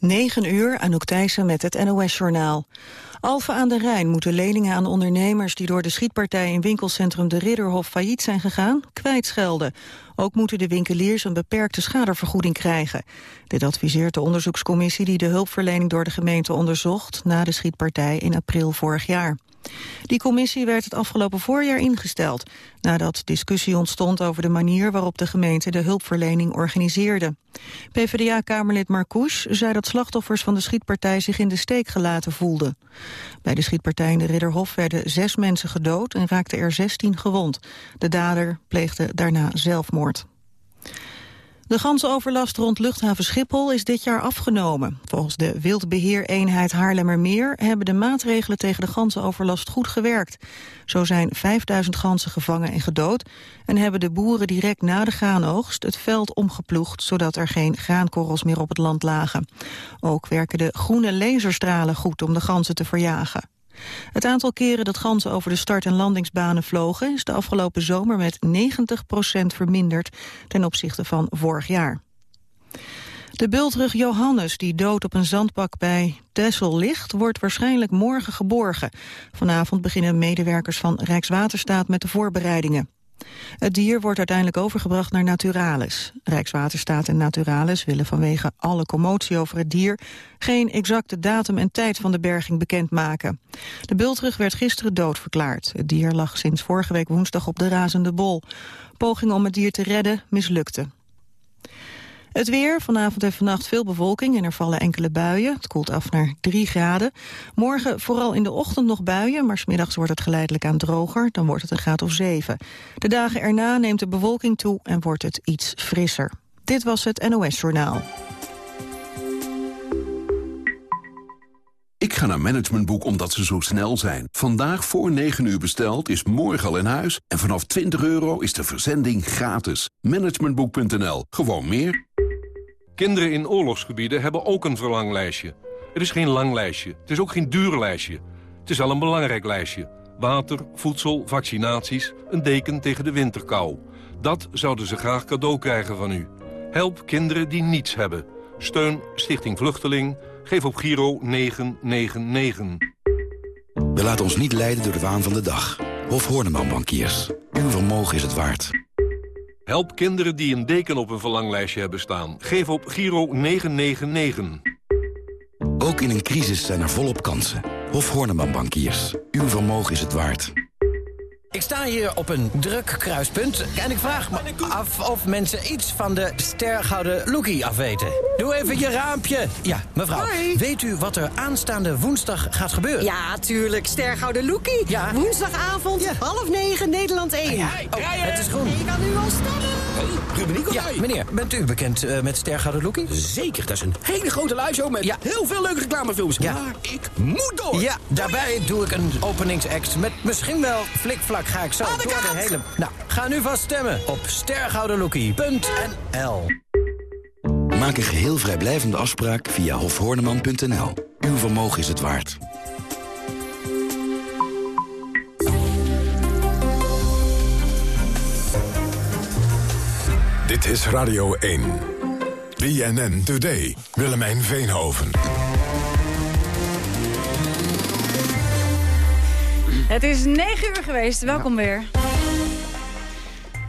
9 uur, Anouk Thijssen met het NOS-journaal. Alphen aan de Rijn moeten leningen aan ondernemers... die door de schietpartij in winkelcentrum De Ridderhof failliet zijn gegaan, kwijtschelden. Ook moeten de winkeliers een beperkte schadevergoeding krijgen. Dit adviseert de onderzoekscommissie die de hulpverlening door de gemeente onderzocht... na de schietpartij in april vorig jaar. Die commissie werd het afgelopen voorjaar ingesteld... nadat discussie ontstond over de manier waarop de gemeente de hulpverlening organiseerde. PvdA-kamerlid Marcouch zei dat slachtoffers van de schietpartij zich in de steek gelaten voelden. Bij de schietpartij in de Ridderhof werden zes mensen gedood en raakten er zestien gewond. De dader pleegde daarna zelfmoord. De gansoverlast rond luchthaven Schiphol is dit jaar afgenomen. Volgens de wildbeheereenheid Haarlemmermeer hebben de maatregelen tegen de gansenoverlast goed gewerkt. Zo zijn 5000 ganzen gevangen en gedood en hebben de boeren direct na de graanoogst het veld omgeploegd zodat er geen graankorrels meer op het land lagen. Ook werken de groene laserstralen goed om de ganzen te verjagen. Het aantal keren dat ganzen over de start- en landingsbanen vlogen... is de afgelopen zomer met 90% verminderd ten opzichte van vorig jaar. De bultrug Johannes, die dood op een zandbak bij Texel ligt... wordt waarschijnlijk morgen geborgen. Vanavond beginnen medewerkers van Rijkswaterstaat met de voorbereidingen. Het dier wordt uiteindelijk overgebracht naar Naturalis. Rijkswaterstaat en Naturalis willen vanwege alle commotie over het dier... geen exacte datum en tijd van de berging bekendmaken. De bultrug werd gisteren doodverklaard. Het dier lag sinds vorige week woensdag op de razende bol. Pogingen om het dier te redden mislukten. Het weer, vanavond en vannacht veel bewolking en er vallen enkele buien. Het koelt af naar 3 graden. Morgen vooral in de ochtend nog buien, maar smiddags wordt het geleidelijk aan droger. Dan wordt het een graad of 7. De dagen erna neemt de bewolking toe en wordt het iets frisser. Dit was het NOS Journaal. Ik ga naar Managementboek omdat ze zo snel zijn. Vandaag voor 9 uur besteld is morgen al in huis. En vanaf 20 euro is de verzending gratis. Managementboek.nl. Gewoon meer. Kinderen in oorlogsgebieden hebben ook een verlanglijstje. Het is geen lang lijstje. Het is ook geen duur lijstje. Het is al een belangrijk lijstje. Water, voedsel, vaccinaties, een deken tegen de winterkou. Dat zouden ze graag cadeau krijgen van u. Help kinderen die niets hebben. Steun Stichting Vluchteling Geef op Giro 999. We laten ons niet leiden door de waan van de dag. Hof Horneman Bankiers. Uw vermogen is het waard. Help kinderen die een deken op een verlanglijstje hebben staan. Geef op Giro 999. Ook in een crisis zijn er volop kansen. Hof Horneman Bankiers. Uw vermogen is het waard. Ik sta hier op een druk kruispunt en ik vraag me af of mensen iets van de stergouden Lookie afweten. Doe even je raampje. Ja, mevrouw, weet u wat er aanstaande woensdag gaat gebeuren? Ja, tuurlijk. Stergouden Lookie. Ja. Woensdagavond, half negen, Nederland 1. Oh, het is groen. Ik kan u al stemmen. Ruben Ja, meneer, bent u bekend uh, met Stergouden Lookie? Zeker, dat is een hele grote liveshow met ja. heel veel leuke reclamefilms. Ja. Maar ik moet door. Ja, daarbij doe ik een openingsact met misschien wel flikvlak ga ik zo door de hele... Nou, ga nu vast stemmen op stergoudenlookie.nl. Maak een geheel vrijblijvende afspraak via hofhoorneman.nl. Uw vermogen is het waard. Dit is Radio 1. BNN Today. Willemijn Veenhoven. Het is 9 uur geweest. Welkom weer.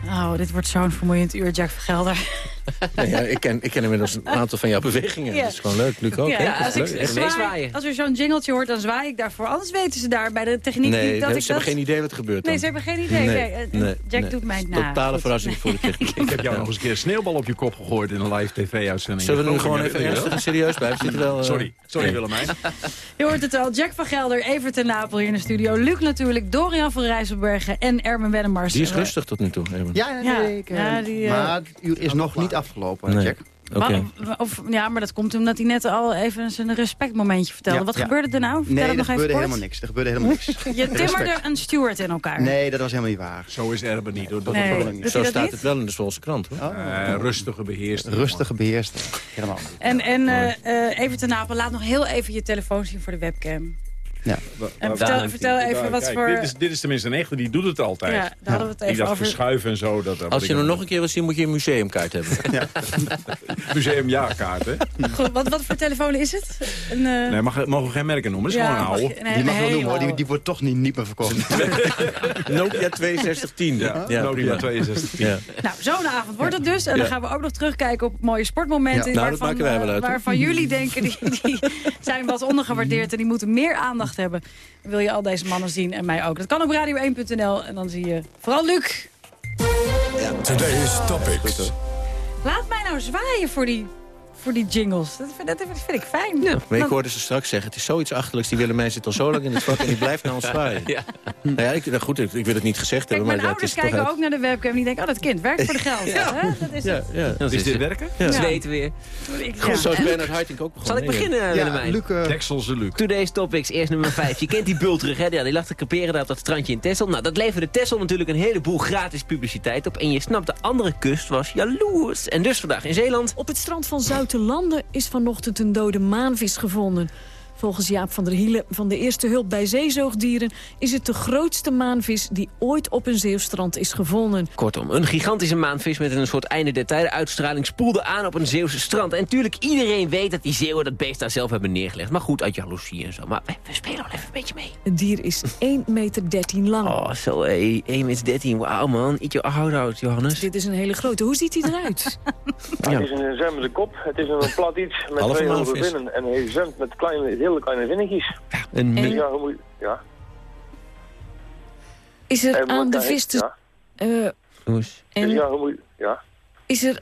Oh, dit wordt zo'n vermoeiend uur, Jack Vergelder. ja, ik, ken, ik ken inmiddels een aantal van jouw bewegingen. Dat is gewoon leuk. Luc ook. Ja, als, ik zwaai, als er zo'n jingeltje hoort, dan zwaai ik daarvoor. Anders weten ze daar bij de techniek nee, niet dat ik ze hebben geen idee wat er gebeurt Nee, ze hebben geen idee. Nee, nee, Jack doet mij na. Totale verrassing voor de techniek. ik heb jou nog eens een keer een sneeuwbal op je kop gegooid in een live tv-uitzending. Zullen we nu gewoon even ernstig en serieus blijven? Wel, uh... Sorry, sorry Willemijn. Je hoort het al. Jack van Gelder, Evert ten Napel hier in de studio. Luc natuurlijk, Dorian van Rijsselbergen en Ermen Wennemars. Die is rustig tot nu toe. Ja, nee, ja, die, maar het uur is nog niet afgelopen, Jack. Okay. of, ja, maar dat komt omdat hij net al even zijn respectmomentje vertelde. Wat gebeurde er nou? Vertel nee, er nog gebeurde helemaal niks. Er gebeurde helemaal niks. Je timmerde een steward in elkaar. Nee, dat was helemaal niet waar. Zo is Erben niet. Hoor. Dat nee. niet. Zo staat het wel in de Zwolse krant. Hoor. Oh. Uh, rustige beheerster. Rustige beheerster. Helemaal En, en uh, uh, even te napen, laat nog heel even je telefoon zien voor de webcam. Ja. En vertel, vertel even wat voor... Dit is, dit is tenminste een echte, die doet het altijd. Ja, daar hadden we het even dacht over. verschuiven en zo. Dat, Als je hem nog een keer wil zien, moet je een museumkaart hebben. ja. Museumjaarkaart, hè? Goed, wat, wat voor telefoon is het? Een, eh, Nee, mag, mogen we geen merken noemen. Het is Ja, gewoon een mag oude. je- nee, Die mag wel noemen, hoor. Die, die wordt toch niet, niet meer verkocht. Nokia 6210. Ja, Ja, Nokia prima. 62. Ja. Nou, zo'n avond wordt het dus. En dan gaan we ook nog terugkijken op mooie sportmomenten. Ja. Nou, dat waarvan, maken wij wel eh, uit, waarvan jullie denken, die, die zijn wat ondergewaardeerd... en die moeten meer aandacht hebben. Wil je al deze mannen zien en mij ook. Dat kan op radio1.nl. En dan zie je vooral Luc. Today's Topics. Laat mij nou zwaaien voor die, voor die jingles. Dat vind, dat vind ik fijn. Maar ik hoorde ze straks zeggen, het is zoiets achterlijks. Die Willemijn zit al zo lang in het vak en die blijft naar ons zwaaien. Ja. Nou ja, ik, nou goed, ik, ik wil het niet gezegd Kijk, hebben, mijn maar ja, het ouders is toch... kijken uit- ook naar de webcam en die denken... oh, dat kind werkt voor de geld. Ja. Hè? Dat is Ja, het. ja. Dat Is dit werken? Ja. Zweten weer. Ik- Goed, zo is ja. Bernard Haitink ook Zal ik beginnen, Willemijn? Luc, eh, Dekselse Luc. Today's Topics, eerst nummer 5. Je kent die bul terug, hè? Ja, die lag te creperen daar op dat strandje in Texel. Nou, dat leverde Texel natuurlijk een heleboel gratis publiciteit op. En je snapt, de andere kust was jaloers. En dus vandaag in Zeeland... Op het strand van Zuiterlanden is vanochtend een dode maanvis gevonden. Volgens Jaap van der Hielen van de Eerste Hulp bij Zeezoogdieren... is het de grootste maanvis die ooit op een Zeeuwstrand is gevonden. Kortom, een gigantische maanvis met een soort einde der tijden uitstraling spoelde aan op een Zeeuwse strand. En natuurlijk, iedereen weet dat die Zeeuwen dat beest daar zelf hebben neergelegd. Maar goed, uit jaloezie en zo. Maar we, we spelen wel even een beetje mee. Het dier is 1,13 meter lang. Oh, zo, hé, 1 meter 13. Wauw, man. Eat your heart out, Johannes. Dit is een hele grote. Hoe ziet hij eruit? Ja. Het is een zwemmende kop, het is een plat iets met Halve twee vinnen en hij zwemt met kleine, hele kleine vinnetjes. Een Dus mil- ja, hoe moet, ja. Is er En aan de vis te... Ja, eh, dus en ja, moet, ja, is er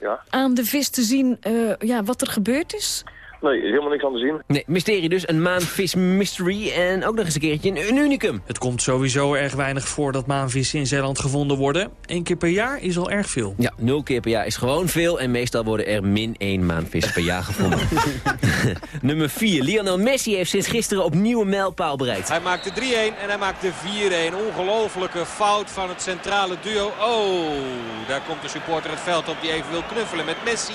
ja. aan de vis te zien eh, ja, wat er gebeurd is? Nee, helemaal niks aan te zien. Nee, mysterie dus. Een maanvis mystery. En ook nog eens een keertje een, een unicum. Het komt sowieso erg weinig voor dat maanvissen in Zeeland gevonden worden. Eén keer per jaar is al erg veel. Ja, nul keer per jaar is gewoon veel. En meestal worden er min één maanvis per jaar gevonden. Nummer 4. Lionel Messi heeft sinds gisteren opnieuw een mijlpaal bereikt. Hij maakt de 3-1 en hij maakt de 4-1. Ongelofelijke fout van het centrale duo. Oh, daar komt de supporter het veld op die even wil knuffelen met Messi.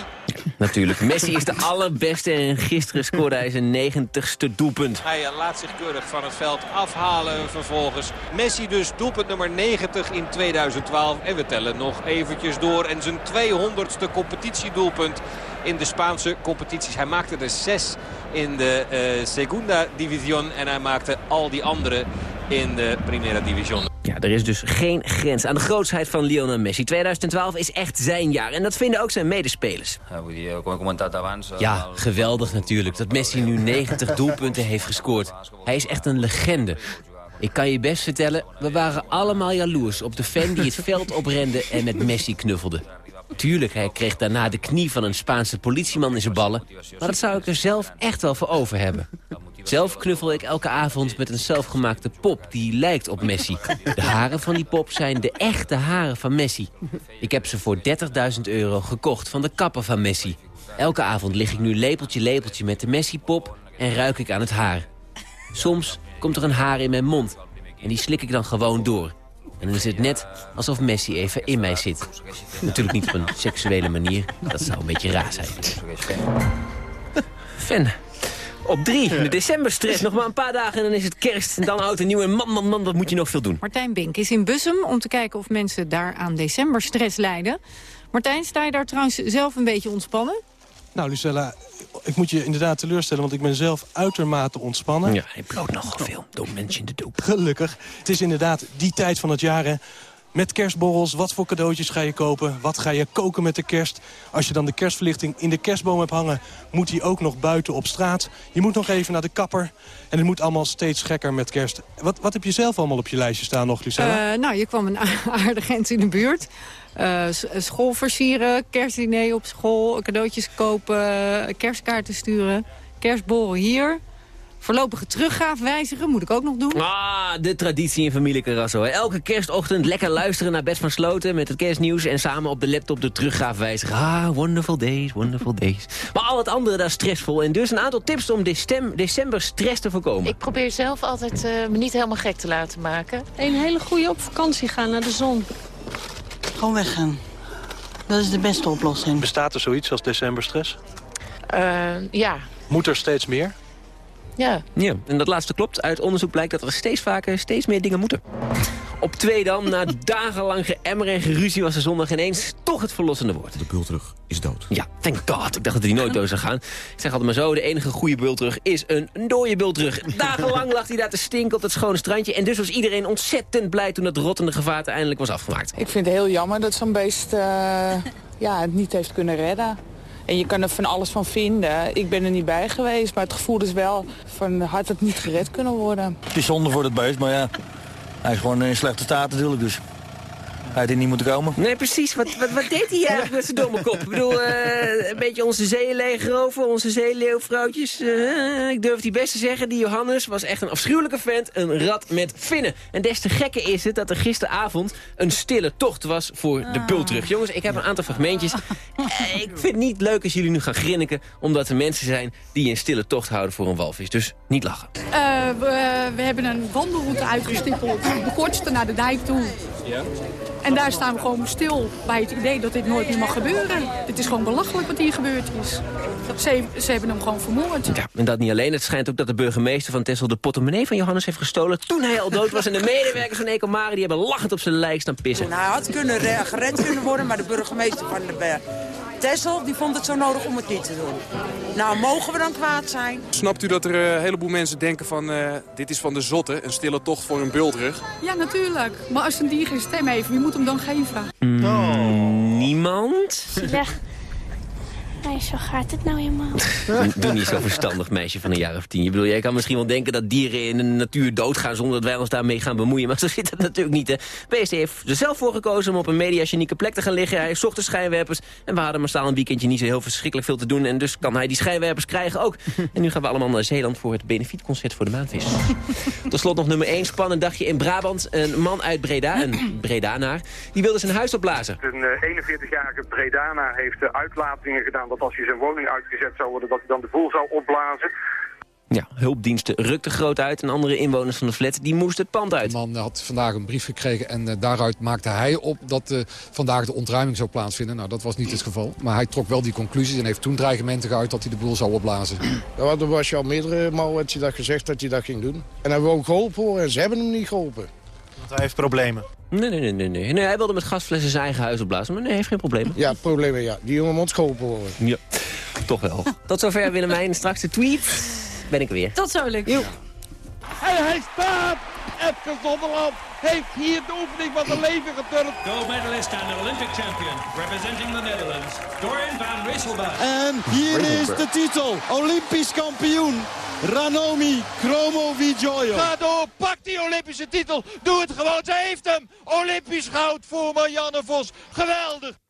Natuurlijk, Messi is de allerbeste en gisteren scoorde hij zijn 90ste doelpunt. Hij eh, laat zich keurig van het veld afhalen vervolgens. Messi dus doelpunt nummer 90 in 2012. En we tellen nog eventjes door. En zijn 200ste competitiedoelpunt in de Spaanse competities. Hij maakte er 6 in de eh, Segunda División. En hij maakte al die andere in de Primera División. Ja, er is dus geen grens aan de grootsheid van Lionel Messi. 2012 is echt zijn jaar en dat vinden ook zijn medespelers. Ja, geweldig natuurlijk dat Messi nu 90 doelpunten heeft gescoord. Hij is echt een legende. Ik kan je best vertellen, we waren allemaal jaloers op de fan die het veld oprende en met Messi knuffelde. Tuurlijk, hij kreeg daarna de knie van een Spaanse politieman in zijn ballen. Maar dat zou ik er zelf echt wel voor over hebben. Zelf knuffel ik elke avond met een zelfgemaakte pop die lijkt op Messi. De haren van die pop zijn de echte haren van Messi. Ik heb ze voor 30.000 euro gekocht van de kapper van Messi. Elke avond lig ik nu lepeltje lepeltje met de Messi-pop en ruik ik aan het haar. Soms komt er een haar in mijn mond en die slik ik dan gewoon door. En dan is het net alsof Messi even in mij zit. Natuurlijk niet op een seksuele manier, dat zou een beetje raar zijn. Fan. Op drie, de decemberstress. Nog maar een paar dagen en dan is het kerst. En dan oud en nieuw. En man, man, man, wat moet je nog veel doen. Martijn Bink is in Bussum om te kijken of mensen daar aan decemberstress lijden. Martijn, sta je daar trouwens zelf een beetje ontspannen? Nou, Lucella, ik moet je inderdaad teleurstellen... want ik ben zelf uitermate ontspannen. Ja, hij bloot nogal veel. Don't mention the dope. Gelukkig. Het is inderdaad die tijd van het jaar, hè. Met kerstborrels, wat voor cadeautjes ga je kopen? Wat ga je koken met de kerst? Als je dan de kerstverlichting in de kerstboom hebt hangen... moet die ook nog buiten op straat. Je moet nog even naar de kapper. En het moet allemaal steeds gekker met kerst. Wat, wat heb je zelf allemaal op je lijstje staan nog, Lucella? Eh, nou, je kwam een aardig eind in de buurt. Eh, s- school versieren, kerstdiner op school, cadeautjes kopen, kerstkaarten sturen, kerstborrel hier. Voorlopige teruggaaf wijzigen, moet ik ook nog doen. Ah, de traditie in familie Carrasso. Elke kerstochtend lekker luisteren naar Bert van Sloten met het kerstnieuws... en samen op de laptop de teruggaaf wijzigen. Ah, wonderful days, wonderful days. Maar al het andere daar stressvol. En dus een aantal tips om decem- december stress te voorkomen. Ik probeer zelf altijd eh, me niet helemaal gek te laten maken. Een hele goede op vakantie gaan naar de zon. Gewoon weggaan. Dat is de beste oplossing. Bestaat er zoiets als decemberstress? Eh, ja, Moet er steeds meer? Ja. Ja, en dat laatste klopt. Uit onderzoek blijkt dat er steeds vaker steeds meer dingen moeten. Op twee dan, na dagenlang geëmmer en geruzie was er zondag ineens toch het verlossende woord. De bultrug is dood. Ja, thank god. Ik dacht dat hij nooit dood zou gaan. Ik zeg altijd maar zo, de enige goede bultrug is een dode bultrug. Dagenlang lag hij daar te stinken op dat schone strandje. En dus was iedereen ontzettend blij toen dat rottende gevaarte eindelijk was afgemaakt. Ik vind het heel jammer dat zo'n beest uh, ja, het niet heeft kunnen redden. En je kan er van alles van vinden. Ik ben er niet bij geweest, maar het gevoel is wel van had het niet gered kunnen worden. Het is zonde voor het beest, maar ja, hij is gewoon in slechte staat natuurlijk dus. Hij had hier niet moeten komen. Nee, precies. Wat, wat, wat deed hij eigenlijk met zijn domme kop? Ik bedoel, uh, een beetje onze zeeën leegroven, onze zeeleeuwvrouwtjes. Uh, ik durf het die best te zeggen, die Johannes was echt een afschuwelijke vent. Een rat met vinnen. En des te gekker is het dat er gisteravond een stille tocht was voor de bultrug. Jongens, ik heb een aantal fragmentjes. Uh, ik vind het niet leuk als jullie nu gaan grinniken... omdat er mensen zijn die een stille tocht houden voor een walvis. Dus niet lachen. we, we hebben een wandelroute uitgestippeld. De kortste naar de dijk toe. Ja. En daar staan we gewoon stil bij het idee dat dit nooit meer mag gebeuren. Het is gewoon belachelijk wat hier gebeurd is. Ze, ze hebben hem gewoon vermoord. Ja, en dat niet alleen. Het schijnt ook dat de burgemeester van Texel de portemonnee van Johannes heeft gestolen... toen hij al dood was. En de medewerkers van Ecomare die hebben lachend op zijn lijk staan pissen. Nou, hij had kunnen gered kunnen worden, maar de burgemeester van de Tessel die vond het zo nodig om het niet te doen. Nou, mogen we dan kwaad zijn? Snapt u dat er een heleboel mensen denken van... Uh, dit is van de zotte, een stille tocht voor een bultrug? Ja, natuurlijk. Maar als een dier geen stem heeft, wie moet hem dan geven? Mm, niemand? Nee, zo gaat het nou helemaal. Doe niet zo verstandig, meisje van een jaar of tien. Je bedoel, jij kan misschien wel denken dat dieren in de natuur doodgaan... zonder dat wij ons daarmee gaan bemoeien. Maar zo zit het natuurlijk niet, hè. BST heeft er zelf voor gekozen om op een mediagenieke plek te gaan liggen. Hij zocht de schijnwerpers. En we hadden maar staan een weekendje niet zo heel verschrikkelijk veel te doen. En dus kan hij die schijnwerpers krijgen ook. En nu gaan we allemaal naar Zeeland voor het benefietconcert voor de maanvis. Tot slot nog nummer 1, spannend dagje in Brabant. Een man uit Breda, een Bredanaar, die wilde zijn huis opblazen. Een 41-jarige Bredanaar heeft uitlatingen gedaan dat als je zijn woning uitgezet zou worden, dat hij dan de boel zou opblazen. Ja, hulpdiensten rukten groot uit en andere inwoners van de flat die moesten het pand uit. De man had vandaag een brief gekregen en uh, daaruit maakte hij op dat uh, vandaag de ontruiming zou plaatsvinden. Nou, dat was niet het geval. Maar hij trok wel die conclusies en heeft toen dreigementen geuit dat hij de boel zou opblazen. Ja, er was je al meerdere malen had je dat gezegd dat hij dat ging doen. En hij ook geholpen worden en ze hebben hem niet geholpen. Want hij heeft problemen. Nee, nee, nee, nee, nee. Hij wilde met gasflessen zijn eigen huis opblazen, maar nee, hij heeft geen problemen. Ja, problemen, ja. Die jongen moet geholpen worden. Ja, toch wel. Tot zover Willemijn. Straks de tweet. Ben ik weer. Tot zo, Luc. En hij staat! Epke Zonderland heeft hier de oefening van zijn leven geturnd. Gold medalist and Olympic champion, representing the Netherlands, Dorian van Rijsselberg. En hier is de titel, Olympisch kampioen. Ranomi Kromowidjojo. Ga door, pak die Olympische titel. Doe het gewoon, ze heeft hem. Olympisch goud voor Marianne Vos. Geweldig.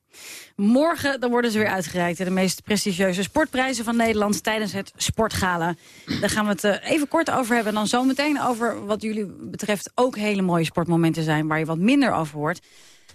Morgen dan worden ze weer uitgereikt. De meest prestigieuze sportprijzen van Nederland tijdens het Sportgala. Daar gaan we het eh, even kort over hebben. En dan zometeen over wat jullie betreft ook hele mooie sportmomenten zijn... waar je wat minder over hoort.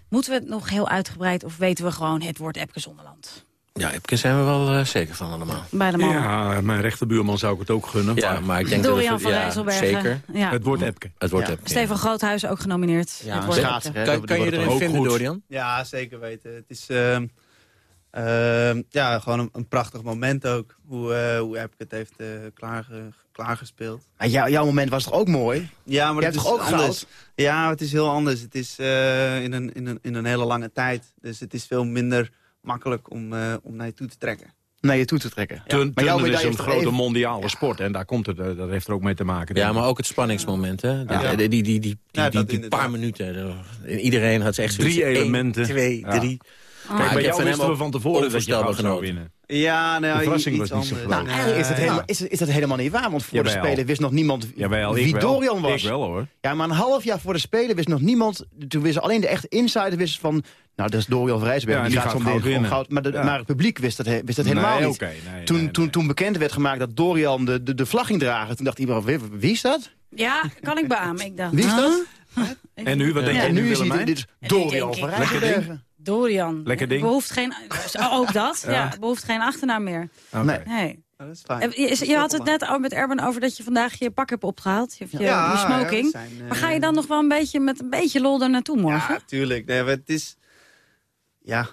Moeten we het nog heel uitgebreid of weten we gewoon het wordt Epke Zonderland? Ja, Epke zijn we wel uh, zeker van allemaal. Bij de man. Ja, mijn rechterbuurman zou ik het ook gunnen. Ja, maar, maar ik denk Dorian dat van Rijsselbergen. Zeker. Ja. Het wordt Epke. Het wordt ja. Epke. Stefan Groothuis ook genomineerd. Ja, schaatser, kan, kan je erin vinden, Dorian? Ja, zeker weten. Het is uh, uh, ja, gewoon een, een, prachtig moment ook. Hoe, uh, hoe Epke het heeft klaarge, klaargespeeld. En jou, jouw moment was toch ook mooi? Ja, maar het is toch ook anders. goud? Ja, het is heel anders. Het is in, een, in, een, in een hele lange tijd. Dus het is veel minder makkelijk om, uh, om naar je toe te trekken. Naar je toe te trekken. Ja. Tun, maar jouw is een grote even- mondiale sport en daar komt het, eh, dat heeft er ook mee te maken. Ja, maar ook het spanningsmoment, hè? Die, Ja. die, die, die, die, Ja, die, dat die inderdaad. paar minuten. eh, Iedereen had echt zoiets. Drie elementen. twee, Ja. drie. Kijk, Maar ik bij jou wisten we van tevoren dat je zou winnen. Ja, nou, De verrassing iets was niet zo groot. Nee. Eigenlijk is het, helemaal, is, is dat helemaal niet waar, want voor de. Spelen wist nog niemand wie wel. Dorian was. Ik wel hoor. Ja, maar een half jaar voor de Spelen wist nog niemand... Toen wisten alleen de echte insider wisten van... Nou, dat is Dorian van Rijsberg, Ja, die, die gaat gaat goud gewoon winnen. goud. Maar, de- Ja. maar het publiek wist dat, he- wist dat helemaal Nee, niet. nee, toen, nee, toen, toen bekend werd gemaakt dat Dorian de, de, de vlag ging dragen... toen dacht iedereen, wie, wie is dat? Ja, kan ik beamen. Ik dacht, Wie is dat? En nu, wat denk Ja, je en nu, nu is dit Dorian van. Dorian. Lekker ding. Behoeft geen, oh, ook dat, ja. Ja. Behoeft geen achternaam meer. Nee. Nee. Ja, dat is fijn. Eh, Je, je had het net al met Erben over dat je vandaag je pak hebt opgehaald. Je, je, Ja, je smoking. ja, zijn, eh, Maar ga je dan nog wel een beetje met een beetje lol er naartoe morgen? Ja, tuurlijk. Nee, maar het is... Ja,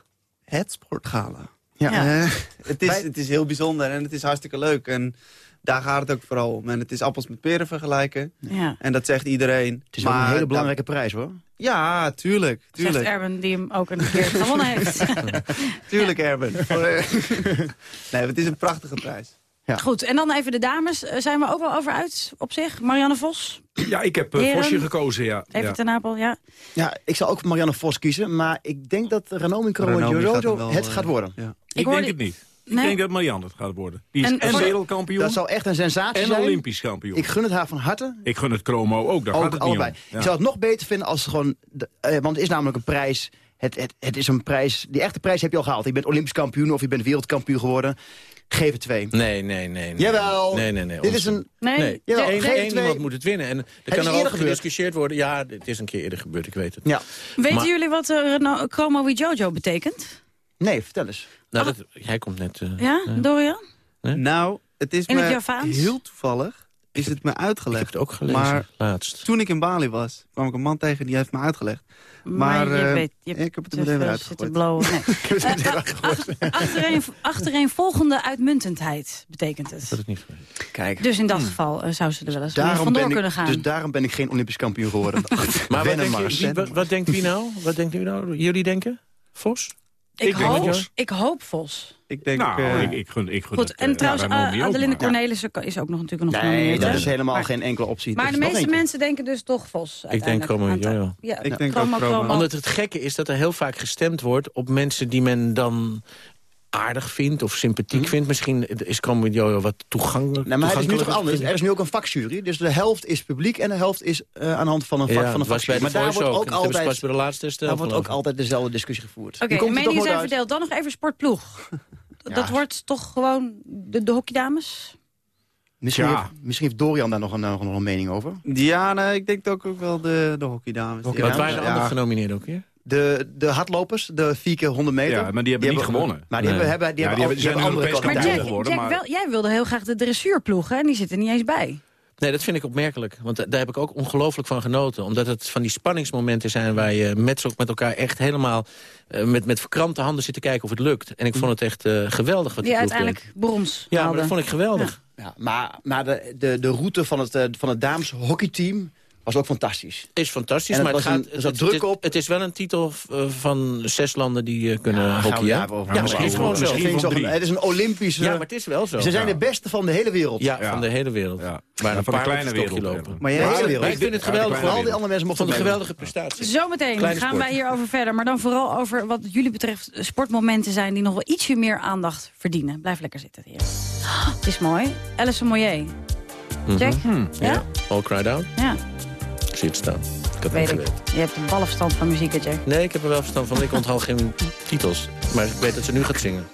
het sportgala. Ja. Eh, het, is, het is heel bijzonder en het is hartstikke leuk. En daar gaat het ook vooral om. En het is appels met peren vergelijken. Ja. En dat zegt iedereen. Het is ook een hele belangrijke prijs, hoor. Ja, tuurlijk. tuurlijk. Zegt Erben, die hem ook een keer gewonnen heeft. tuurlijk, Erben. nee, het is een prachtige prijs. Ja. Goed, en dan even de dames. Eh, Zijn we ook wel over uit op zich? Marianne Vos? Ja, ik heb uh, Heren? Vosje gekozen, ja. Even ja. ten Apel, ja. Ja, ik zou ook Marianne Vos kiezen. Maar ik denk dat er wel, het eh, gaat worden. Ja. Ik, hoorde- denk het niet. Ik denk dat Marianne het gaat worden. Die is En en, wereldkampioen Dat zou echt een sensatie en zijn. olympisch kampioen. Ik Ik, gun het haar van harte. gun het Chromo ook, daar gaat Ook het allebei. niet om. Ik zou het nog beter vinden als gewoon... De, eh, want het is namelijk een prijs... Het, het, het is een prijs... Die echte prijs heb je al gehaald. Je bent olympisch kampioen of je bent wereldkampioen geworden. Geef het twee. Nee, nee, nee. nee. Jawel. Nee, nee, nee. Dit is een... Nee? Nee, Jawel, Eén- geef iemand moet het winnen. En er kan er gebeurd. gediscussieerd worden. Ja, het is een keer eerder gebeurd, ik weet het. Ja. Weten Maar- jullie wat uh, Chromo Jojo betekent? Nee, vertel eens. Nou, dat, hij komt net... eh, Ja, Dorian? Nou, het is In het me Javaans? heel toevallig is het me Ik uitgelegd. heb het ook gelezen, Maar laatst. toen ik in Bali was, kwam ik een man tegen die heeft me uitgelegd. Maar, je eh, weet, je hebt ik heb het er te meteen weer uitgegooid. Nee. Eh, eh, achtereen, achtereenvolgende uitmuntendheid betekent het. Dat is niet Kijk, Dus in dat geval eh, zou ze er wel eens mee Daarom vandoor ben, kunnen ik, gaan. dus daarom ben ik geen olympisch kampioen geworden. Maar wat, Wennen denk maar je, eens. wie- wat, wat denkt wie nou? Wat denkt u nou? Jullie denken? Vos? Ik, hoop, Vos. ik hoop Vos. ik denk... Nou, eh, ik, ik gun, ik gun Goed, het, en eh, trouwens, ja, uh, Adeline maar- Cornelissen is ook nog natuurlijk nog Nee, dat is helemaal Maar- geen enkele optie. Maar de meeste mensen denken dus toch Vos. Ik denk. Chromo Aan- Jojo. Ja, Ik denk. Omdat het gekke is dat er heel vaak gestemd wordt op mensen die men dan aardig vindt of sympathiek vindt. Misschien is Chromo Jojo wat toegankelijk. Nee, maar het is nu toch anders. Er is nu ook een vakjury. Dus de helft is publiek en de helft is eh, aan de hand van een vak Ja, van een dat vakjury. Maar daar wordt ook. Dat altijd, bij de laatste stel, daar wordt ook altijd dezelfde discussie gevoerd. Oké, toch meningen nooit zijn uit. verdeeld. Dan nog even sportploeg. Dat wordt toch gewoon de, de hockeydames? Misschien, Ja. heeft, misschien heeft Dorian daar nog een, nog een mening over. Ja, nee, ik denk ook, ook wel de, de hockeydames. Wat Ja. waren de Ja. genomineerd ook weer? De, de hardlopers, de 4 keer 100 meter. Ja, maar die hebben niet gewonnen. Maar die Nee. hebben, hebben, die Ja, hebben, die al- hebben- die hebben zijn andere geworden, Jack maar- wel, jij wilde heel graag de dressuurploeg, hè? En die zit er niet eens bij. Nee, dat vind ik opmerkelijk. Want daar heb ik ook ongelooflijk van genoten. Omdat het van die spanningsmomenten zijn... waar je met, zo- met elkaar echt helemaal eh, met, met verkrampte handen zit te kijken of het lukt. En ik vond het echt eh, geweldig wat die uiteindelijk brons. Ja, maar dat vond ik geweldig. Ja, maar maar de, de, de route van het, eh, van het dames hockeyteam was ook fantastisch. Is fantastisch, het maar het, gaat, een- er zat het, druk het- op. Het is wel een titel eh, van zes landen die eh, kunnen Ja, hockeyen. Ja, maar het is gewoon zo. Ik een-. Het is een Olympische... Ja, maar het is wel zo. Ze zijn Ja. de beste van de hele wereld. Ja, van de hele wereld. Ja. Ja, een van de paar kleine wereld, lopen. Maar jij Maar hele ik wereld. vind het geweldig. kleine Al die andere mensen Ik mochten een geweldige prestatie. Zometeen gaan wij hierover verder. Maar dan vooral over wat jullie betreft sportmomenten zijn... die nog wel ietsje meer aandacht verdienen. Blijf lekker zitten hier. Het is mooi. Alison Moyer. Jack? Mhm. Ja? All cried out. Ja, Het staan. Ik had weet het. Je hebt de ballenverstand van muziek, hè, Jack? Nee, ik heb er wel verstand van. Ik onthoud geen titels. Maar ik weet dat ze nu gaat zingen.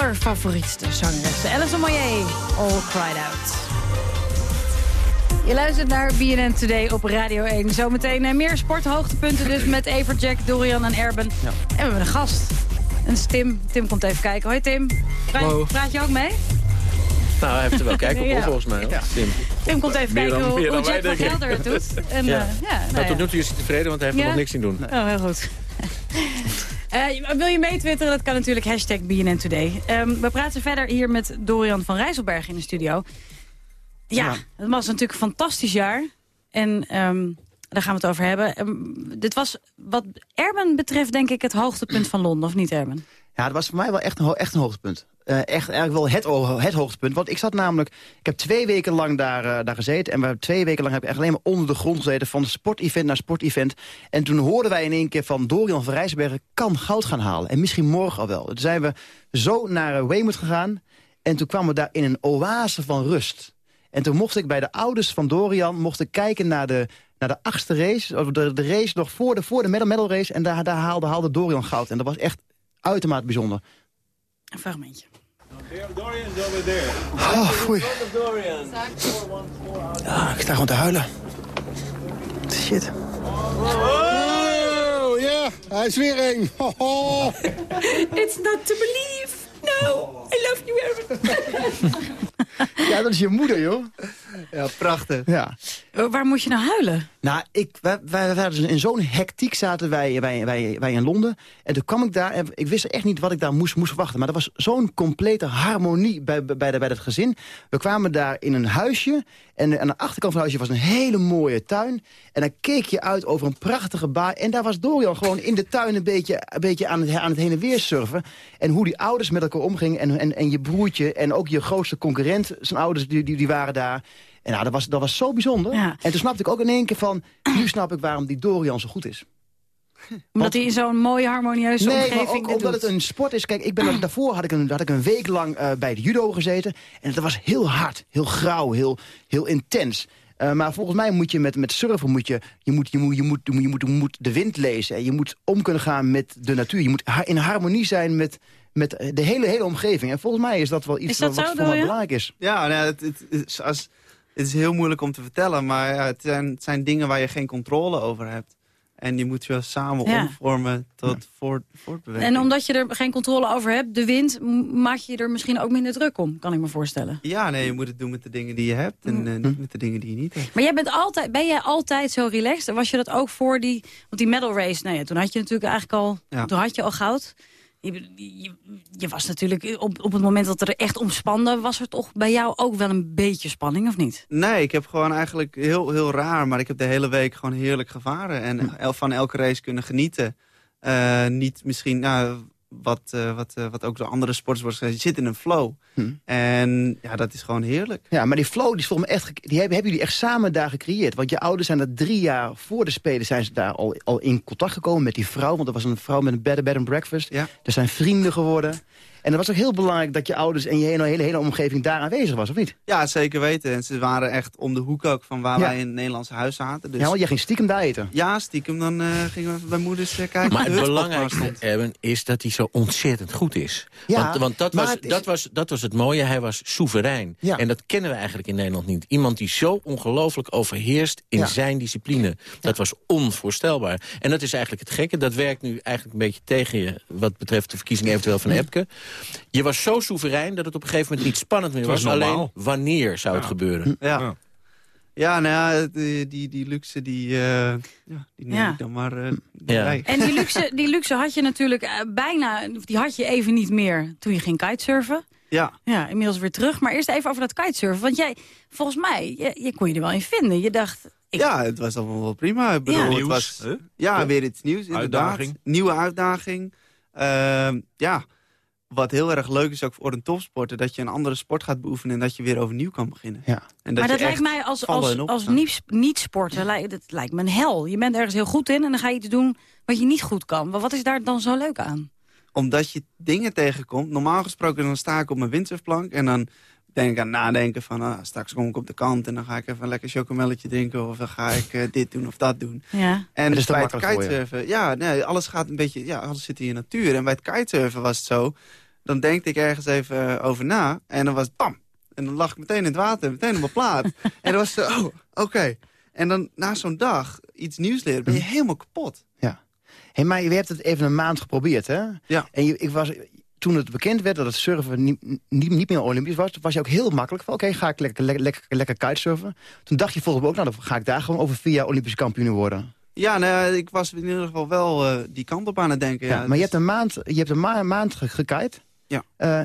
Allerfavorietste zangeres. Alison Moyer, All Cried Out. Je luistert naar BNN Today op Radio 1. Zometeen eh, meer sporthoogtepunten dus met Evert, Jack, Dorian en Erben. En we hebben een gast. Een Tim. Tim komt even kijken. Hoi Tim. Praat, praat je ook mee? Nou, hij heeft er wel kijken op Ja. volgens mij. Ja. Tim. Tim komt even Meer kijken dan- hoe, meer hoe dan Jack wij, van. Gelder het doet. En, Ja. ja, nou Nou, ja. tot nu toe is hij tevreden, want hij heeft Ja? nog niks zien doen. Oh, heel goed. Eh, wil je meetwitteren? Dat kan natuurlijk hashtag BNN Today. Ehm, we praten verder hier met Dorian van Rijsselberg in de studio. Ja, het was natuurlijk een fantastisch jaar. En ehm, daar gaan we het over hebben. Ehm, dit was wat Erben betreft denk ik het hoogtepunt van Londen, of niet Erben? Ja, dat was voor mij wel echt een, echt een hoogtepunt. Eh, echt eigenlijk wel het, het hoogtepunt. Want ik zat namelijk... Ik heb twee weken lang daar, eh, daar gezeten. En we twee weken lang heb ik echt alleen maar onder de grond gezeten. Van sportevent naar sportevent. En toen hoorden wij in één keer van Dorian van Rijsbergen... kan goud gaan halen. En misschien morgen al wel. Toen zijn we zo naar uh, Weymouth gegaan. En toen kwamen we daar in een oase van rust. En toen mocht ik bij de ouders van Dorian... mocht ik kijken naar de, naar de achtste race. De, de race nog voor de, voor de medal, medal race. En daar, daar haalde, haalde Dorian goud. En dat was echt uitermate bijzonder. Een fragmentje. Dorian's over there. Oh, foei. Ja, ik sta gewoon te huilen. Shit. Oh, ja, hij is weer een. Ho, ho. It's not to believe. No, I love you, Erben. Ja, dat is je moeder, joh. Ja, prachtig. Ja. Waar moet je nou huilen? Nou, ik, wij, wij, dus in zo'n hectiek zaten wij, wij, wij, wij in Londen. En toen kwam ik daar en ik wist echt niet wat ik daar moest, moest verwachten. Maar er was zo'n complete harmonie bij, bij, bij, bij dat gezin. We kwamen daar in een huisje. En aan de achterkant van het huisje was een hele mooie tuin. En dan keek je uit over een prachtige baai. En daar was Dorian gewoon in de tuin een beetje, een beetje aan, het, aan het heen en weer surfen. En hoe die ouders met elkaar omgingen. En, en, en je broertje en ook je grootste concurrent, zijn ouders, die, die, die waren daar. En nou, dat was, dat was zo bijzonder. En toen snapte ik ook in één keer van... nu snap ik waarom die Dorian zo goed is. Omdat hij in zo'n mooie harmonieuze Nee, omgeving maar ook omdat doet. het een sport is. Kijk, ik ben daarvoor had ik een, had ik een week lang eh, bij de judo gezeten. En dat was heel hard, heel grauw, heel, heel intens. Eh, maar volgens mij moet je met, met surfen moet je, je, moet, je, moet, je, moet, je, moet, je moet de wind lezen. En je moet om kunnen gaan met de natuur. Je moet in harmonie zijn met, met de hele, hele omgeving. En volgens mij is dat wel iets Is dat wat zo, voor mij Dorian? belangrijk is. Ja, nou, het, het, is als, het is heel moeilijk om te vertellen, maar ja, het, zijn, het zijn dingen waar je geen controle over hebt. En je moet je samen Ja. omvormen tot voort, voortbeweging. En omdat je er geen controle over hebt, de wind, maak je er misschien ook minder druk om, kan ik me voorstellen. Ja, nee, je moet het doen met de dingen die je hebt en eh, niet met de dingen die je niet hebt. Maar jij bent altijd, ben jij altijd zo relaxed? Was je dat ook voor die, want die medal race, nou ja, toen had je natuurlijk eigenlijk al, Ja. toen had je al goud. Je, je, je was natuurlijk, op, op het moment dat er echt omspande, was er toch bij jou ook wel een beetje spanning, of niet? Nee, ik heb gewoon eigenlijk heel, heel raar, maar ik heb de hele week gewoon heerlijk gevaren. En el- van elke race kunnen genieten. Eh, niet misschien, nou, wat, eh, wat, eh, wat ook de andere sporters wordt gezegd, je zit in een flow. En ja, dat is gewoon heerlijk. Ja, maar die flow die is volgens mij echt, die hebben, hebben jullie echt samen daar gecreëerd. Want je ouders zijn er drie jaar voor de Spelen zijn ze daar al, al in contact gekomen met die vrouw. Want er was een vrouw met een bed, bed and breakfast. Ja. Er zijn vrienden geworden. En het was ook heel belangrijk dat je ouders en je hele, hele, hele omgeving daar aanwezig was, of niet? Ja, zeker weten. En ze waren echt om de hoek ook van waar Ja. wij in het Nederlandse huis zaten. Dus... Ja, want jij ging stiekem daar eten. Ja, stiekem. Dan eh, gingen we even bij moeders eh, kijken. Maar het belangrijkste, Erwin, is dat hij zo ontzettend goed is. Ja, want want dat, was, is- dat, was, dat was het mooie, hij was soeverein. Ja. En dat kennen we eigenlijk in Nederland niet. Iemand die zo ongelooflijk overheerst in Ja. zijn discipline. Dat was onvoorstelbaar. En dat is eigenlijk het gekke. Dat werkt nu eigenlijk een beetje tegen je... wat betreft de verkiezing eventueel van Epke. Je was zo soeverein dat het op een gegeven moment niet spannend meer was. Alleen wanneer zou het gebeuren? Ja. Ja, nou ja, die, die, luxe, die, eh, ja, die neem Ja. ik dan maar eh, Ja. En die luxe, die luxe had je natuurlijk eh, bijna, of die had je even niet meer toen je ging kitesurfen. Ja. Ja, inmiddels weer terug. Maar eerst even over dat kitesurfen. Want jij, volgens mij, je, je kon je er wel in vinden. Je dacht, Ja, het was allemaal wel prima. Ik bedoel, Ja. het was, Ja. weer iets nieuws, inderdaad. Uitdaging. Nieuwe uitdaging. Ehm, ja, wat heel erg leuk is ook voor een topsporter... dat je een andere sport gaat beoefenen en dat je weer overnieuw kan beginnen. Ja. En maar dat lijkt mij als, als, als niet, niet-sporter, lijkt, het lijkt me een hel. Je bent ergens heel goed in en dan ga je iets doen wat je niet goed kan. Maar wat is daar dan zo leuk aan? Omdat je dingen tegenkomt. Normaal gesproken dan sta ik op mijn windsurfplank... en dan denk ik aan nadenken van... ah, straks kom ik op de kant en dan ga ik even een lekker chocomelletje drinken... of dan ga ik eh, dit doen of dat doen. Ja. En te bij het kitesurfen, ja, nee, alles gaat een beetje, ja, alles zit in je natuur. En bij het kitesurfen was het zo, dan denk ik ergens even eh, over na. En dan was het bam. En dan lag ik meteen in het water, meteen op mijn plaat. en dan was het, oh, oké. En dan na zo'n dag iets nieuws leren, ben je helemaal kapot. Ja. Hey, maar je hebt het even een maand geprobeerd, hè? Ja. En je, ik was, toen het bekend werd dat het surfen niet, niet, niet meer olympisch was... was je ook heel makkelijk van, oké, ga ik lekker, lekker, lekker, lekker kitesurfen. Toen dacht je volgens mij ook, nou, dan ga ik daar gewoon over vier jaar olympische kampioen worden. Ja, nou, ja, ik was in ieder geval wel eh, die kant op aan het denken. Ja, Ja, maar Dus- je hebt een maand, je hebt een ma maand ge. Ja. Eh,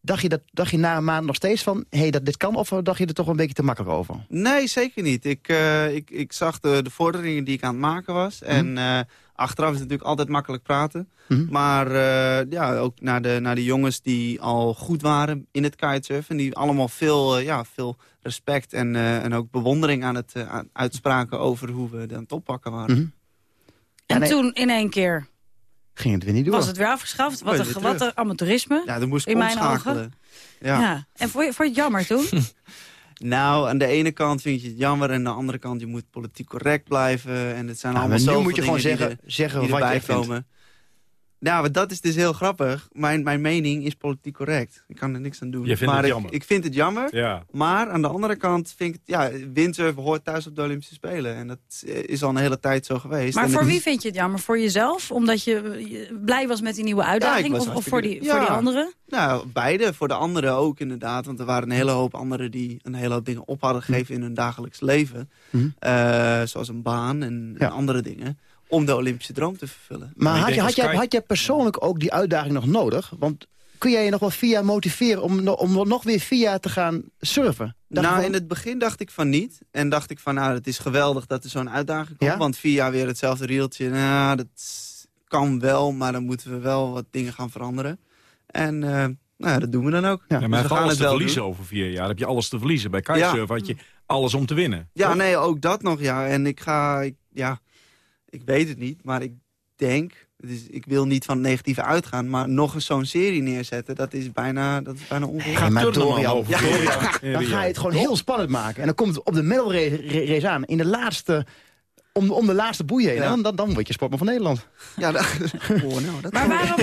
dacht, je dat, dacht je na een maand nog steeds van, hé, hey, dat dit kan? Of dacht je er toch een beetje te makkelijk over? Nee, zeker niet. Ik, eh, ik, ik zag de, de vorderingen die ik aan het maken was. En eh, achteraf is het natuurlijk altijd makkelijk praten. Mhm. Maar eh, ja, ook naar de, naar de jongens die al goed waren in het kitesurfen. Die allemaal veel, eh, ja, veel respect en, eh, en ook bewondering aan het uitspraken over hoe we het aan het oppakken waren. Mhm. En nee. toen in één keer Ging het weer niet door. was het weer afgeschaft. Wat een, wat een amateurisme Ja, dan moest ik in mijn ogen. Ja. Ja. En vond je, vond je het jammer toen? Nou, aan de ene kant vind je het jammer... en aan de andere kant, je moet politiek correct blijven. En het zijn allemaal maar nu moet je gewoon zeggen- er- zeggen wat jij vindt. Nou, maar dat is dus heel grappig. Mijn, mijn mening is politiek correct. Ik kan er niks aan doen. Je vindt maar het ik, jammer. ik vind het jammer. Ja. Maar aan de andere kant vind ik... het- Ja, windsurfen hoort thuis op de Olympische Spelen. En dat is al een hele tijd zo geweest. Maar En voor wie vind je het jammer? Voor jezelf? Omdat je blij was met die nieuwe ik uitdaging? of, of voor, die, voor die anderen? Nou, beide. Voor de anderen ook inderdaad. Want er waren een hele hoop anderen die een hele hoop dingen op hadden Hm. gegeven in hun dagelijks leven. Mhm. Eh, zoals een baan en, en andere dingen. Om de Olympische droom te vervullen. Maar had, je, had, jij, had jij persoonlijk ook die uitdaging nog nodig? Want kun jij je nog wel jaar motiveren om, om nog weer jaar te gaan surfen? Dacht je nou, van- in het begin dacht ik van niet. En dacht ik van, nou, het is geweldig dat er zo'n uitdaging komt. Ja? Want vier jaar weer hetzelfde rieltje. Nou, dat kan wel, maar dan moeten we wel wat dingen gaan veranderen. En eh, nou, ja, dat doen we dan ook. Ja, Dus maar we we gaan alles het te wel verliezen doen. over vier jaar. Dan heb je alles te verliezen. Bij kitesurfen had je alles om te winnen. Ja, toch? nee, ook dat nog, ja. En ik ga, ik, ja, ik weet het niet, maar ik denk... Dus ik wil niet van het negatieve uitgaan, maar nog eens zo'n serie neerzetten, dat is bijna, dat is bijna ongelooflijk. Maar. Ja. Dan ga je het gewoon heel spannend maken. En dan komt het op de middle race aan. In de laatste, om, om de laatste boei heen. Ja. En Dan, dan, dan word je sportman van Nederland. Ja, dat, oh, nou, dat Maar waarom?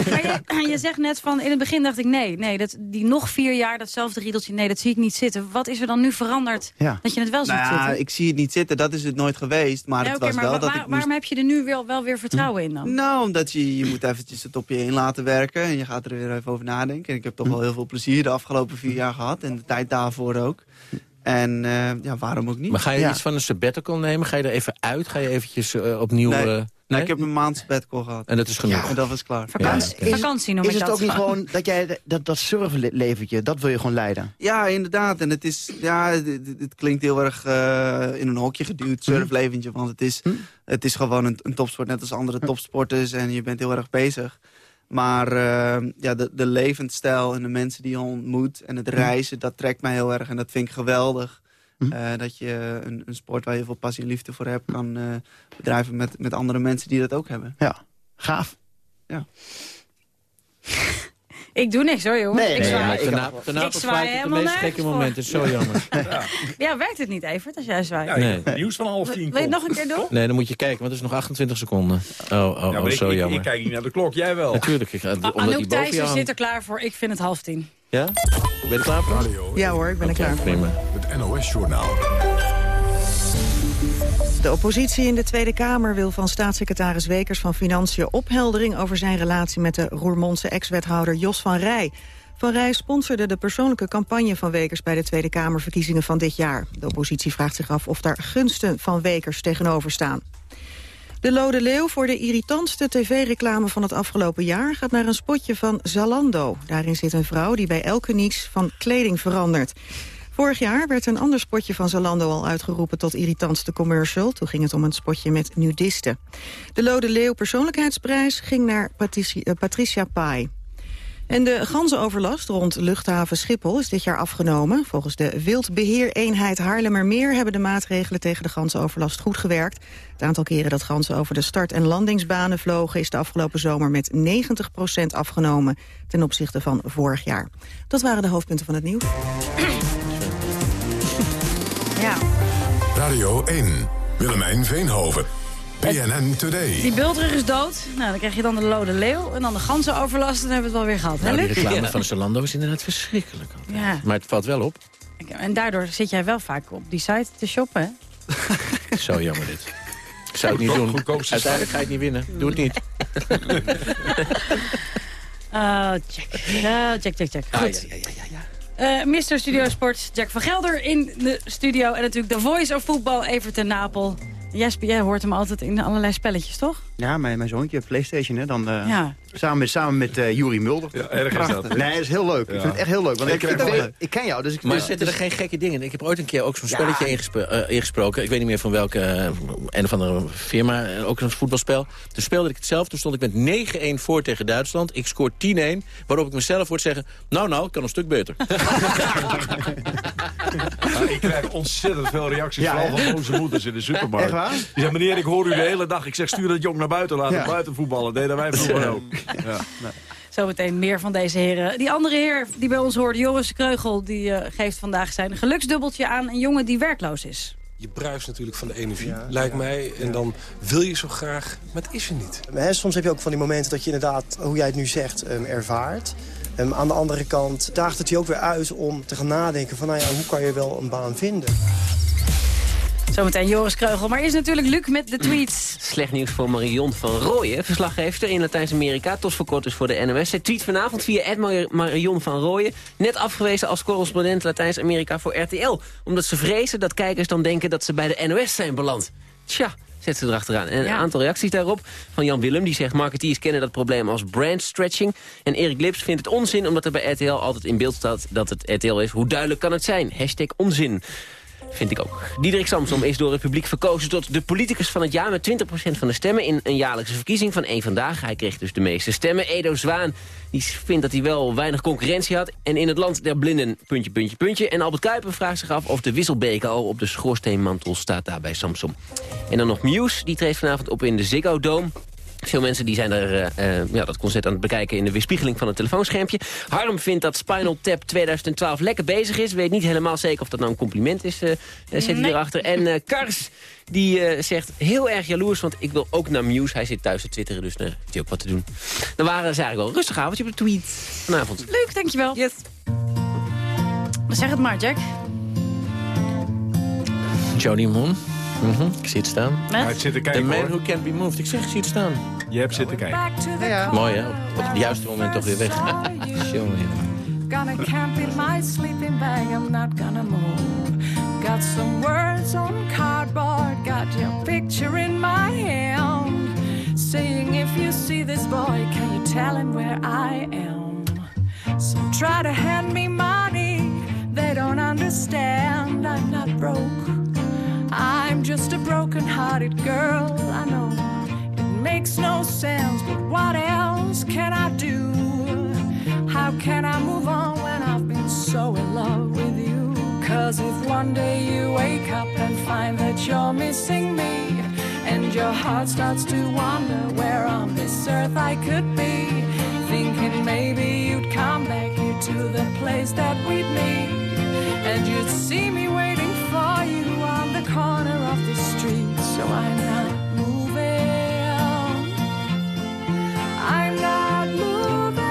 Maar je, je zegt net van, in het begin dacht ik nee, nee dat, die nog vier jaar, datzelfde riedeltje, nee, dat zie ik niet zitten. Wat is er dan nu veranderd Ja. dat je het wel ziet nou ja, zitten? ik zie het niet zitten, dat is het nooit geweest. Maar Ja, het was maar wel wa- dat waar- ik moest... waarom heb je er nu wel, wel weer vertrouwen in dan? Nou, omdat je, je moet eventjes het op je in laten werken. En je gaat er weer even over nadenken. En ik heb toch wel heel veel plezier de afgelopen vier jaar gehad. En de tijd daarvoor ook. En eh, ja, waarom ook niet? Maar ga je Ja. iets van een sabbatical nemen? Ga je er even uit? Ga je eventjes eh, opnieuw... Nee. eh, Nee, nee? ik heb een maand sabbatical gehad. En dat is genoeg? En dat was klaar. Vakantie, Ja, vakantie noem is ik het dat. ook niet gewoon dat jij dat, dat surfleventje, dat wil je gewoon leiden? Ja, inderdaad. En het is, ja, het, het- het klinkt heel erg in een hokje geduwd, surfleventje. Want het is, het is gewoon een, een topsport, net als andere topsporters. En je bent heel erg bezig. Maar eh, ja, de, de levensstijl en de mensen die je ontmoet en het reizen, dat trekt mij heel erg. En dat vind ik geweldig. Eh, dat je een, een sport waar je veel passie en liefde voor hebt, kan eh, bedrijven met, met andere mensen die dat ook hebben. Ja, gaaf. Ja. Ik doe niks hoor, jongen. Nee, ik nee, zwaai, maar Ten ik- zwaai zwaait op de helemaal meest gekke. Het is zo jammer. Ja, werkt het niet, Evert, als jij zwaait? Ja, Nee. nieuws van half tien. Wil je het nog een keer doen? Nee, dan moet je kijken, want het is nog 28 seconden. Oh, oh, Ja, oh ik, zo ik, jammer. ik kijk niet naar de klok, jij wel. Natuurlijk, ik, omdat Anouk Thijssen zit er klaar voor. Ik vind het half tien. Ja? Ben je klaar voor? Ja hoor, ik ben er klaar voor. Prima. Het NOS-journaal. De oppositie in de Tweede Kamer wil van staatssecretaris Wekers van Financiën opheldering over zijn relatie met de Roermondse ex-wethouder Jos van Rij. Van Rij sponsorde de persoonlijke campagne van Wekers bij de Tweede Kamerverkiezingen van dit jaar. De oppositie vraagt zich af of daar gunsten van Wekers tegenover staan. De Lode Leeuw voor de irritantste tv-reclame van het afgelopen jaar... gaat naar een spotje van Zalando. Daarin zit een vrouw die bij elke niets van kleding verandert. Vorig jaar werd een ander spotje van Zalando al uitgeroepen tot irritantste commercial. Toen ging het om een spotje met nudisten. De Lode Leeuw persoonlijkheidsprijs ging naar Patricia, eh, Patricia Pai. En de ganzenoverlast rond luchthaven Schiphol is dit jaar afgenomen. Volgens de Wildbeheereenheid Haarlemmermeer hebben de maatregelen tegen de ganzenoverlast goed gewerkt. Het aantal keren dat ganzen over de start- en landingsbanen vlogen is de afgelopen zomer met 90% afgenomen ten opzichte van vorig jaar. Dat waren de hoofdpunten van het nieuws. Radio 1. Willemijn Veenhoven. PNN Today. Die beeldrug is dood. Nou, dan krijg je dan de lode leeuw en dan de ganzenoverlast. Dan hebben we het wel weer gehad. Hè, nou, die reclame van Zalando is inderdaad verschrikkelijk. Ja. Maar het valt wel op. En daardoor zit jij wel vaak op die site te shoppen. Zo jammer dit. Ik zou het niet doen. Uiteindelijk ga je niet winnen. Doe het niet. Oh, check. Oh, check, check, check. Ah, Goed. Ja, ja, ja, eh, Mr. Studio Sports, Jack van Gelder in de studio. En natuurlijk de voice of voetbal, Evert ten Napel. Jesper, jij hoort hem altijd in allerlei spelletjes, toch? Ja, mijn, mijn zoontje, Playstation, hè, dan, eh, Ja. Samen met, samen met eh Juri Mulder. Ja, erg is dat. Nee, dat is heel leuk. Ik vind het echt heel leuk. Want Ik ken jou, dus ik... Maar dus- zitten er geen gekke dingen in? Ik heb ooit een keer ook zo'n spelletje ingespro- eh, ingesproken. Ik weet niet meer van welke, eh, een of andere firma, ook een voetbalspel. Toen speelde ik het zelf, toen stond ik met 9-1 voor tegen Duitsland. Ik scoor 10-1, waarop ik mezelf hoorde zeggen... nou, nou, ik kan een stuk beter. Ja, ik krijg ontzettend veel reacties, Ja, vooral van boze moeders in de supermarkt. Echt waar? Die zeggen, meneer, ik hoor u de hele dag. Ik zeg, stuur dat jong naar buiten, laat Ja. hem buiten voetballen. Deden wij vroeger ook. Ja. Zometeen meer van deze heren. Die andere heer die bij ons hoorde, Joris Kreugel... die eh, geeft vandaag zijn geluksdubbeltje aan een jongen die werkloos is. Je bruist natuurlijk van de energie, lijkt mij. En dan wil je zo graag, maar het is er niet. Hè, soms heb je ook van die momenten dat je inderdaad, hoe jij het nu zegt, ehm, ervaart. Ehm, aan de andere kant daagt het je ook weer uit om te gaan nadenken van... nou ja, hoe kan je wel een baan vinden? Zometeen Joris Kreugel. Maar eerst natuurlijk Luc met de tweets. Slecht nieuws voor Marion van Rooyen, verslaggever in Latijns-Amerika. Tot voor kort dus voor de NOS. Zij tweet vanavond via Mar- Marion van Rooyen... net afgewezen als correspondent Latijns-Amerika voor RTL. Omdat ze vrezen dat kijkers dan denken dat ze bij de NOS zijn beland. Tja, zet ze erachteraan. En een Ja. aantal reacties daarop van Jan Willem. Die zegt, marketeers kennen dat probleem als brand stretching. En Erik Lips vindt het onzin omdat er bij RTL altijd in beeld staat dat het RTL is. Hoe duidelijk kan het zijn? Hashtag onzin. Vind ik ook. Diederik Samsom is door het publiek verkozen tot de politicus van het jaar... met 20% van de stemmen in een jaarlijkse verkiezing van één Vandaag. Hij kreeg dus de meeste stemmen. Edo Zwaan die vindt dat hij wel weinig concurrentie had. En in het land der blinden, puntje, puntje, puntje. En Albert Kuiper vraagt zich af of de wisselbeker al op de schoorsteenmantel staat daar bij Samsom. En dan nog Muse, die treedt vanavond op in de Ziggo Dome. Veel mensen die zijn er, eh, eh, ja, dat concert aan het bekijken in de weerspiegeling van het telefoonschermpje. Harm vindt dat Spinal Tap 2012 lekker bezig is. Weet niet helemaal zeker of dat nou een compliment is, eh, eh, zit hij Nee. erachter. En eh, Kars, die eh, zegt heel erg jaloers, want ik wil ook naar Muse. Hij zit thuis te twitteren, dus nou, heeft hij ook wat te doen. Dan waren ze eigenlijk wel rustig avondje op de tweet vanavond. Leuk, dankjewel. Yes. Zeg het maar, Jack. Jody Moon. Mhm, Ik zie het staan. Met? Hij zit te The kijken, man hoor. who can't be moved. Ik zeg, ik zie het staan. Je hebt zitten kijken. Mooi, hè? Op het juiste moment toch weer weg. Jongen. Gonna camp in my sleeping bag, I'm not gonna move. Got some words on cardboard, got your picture in my hand. Saying if you see this boy, can you tell him where I am? Some try to hand me girl, I know. It makes no sense, but what else can I do? How can I move on when I've been so in love with you? Cause if one day you wake up and find that you're missing me, and your heart starts to wander where on this earth I could be, thinking maybe you'd come back here to the place that we'd meet, and you'd see me waiting for you on the corner of the street, so I'm not moving. I'm not moving.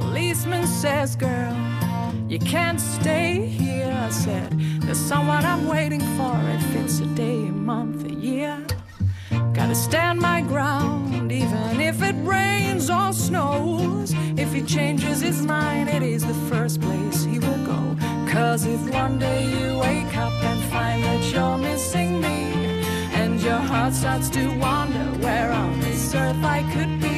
Policeman says, girl, you can't stay here. I said, there's someone I'm waiting for. If it's a day, a month, a year. Gotta stand my ground, even if it rains or snows. If he changes his mind, it is the first place he will go. Cause if one day you wake up and find that you're missing me, and your heart starts to wonder where on this earth I could be,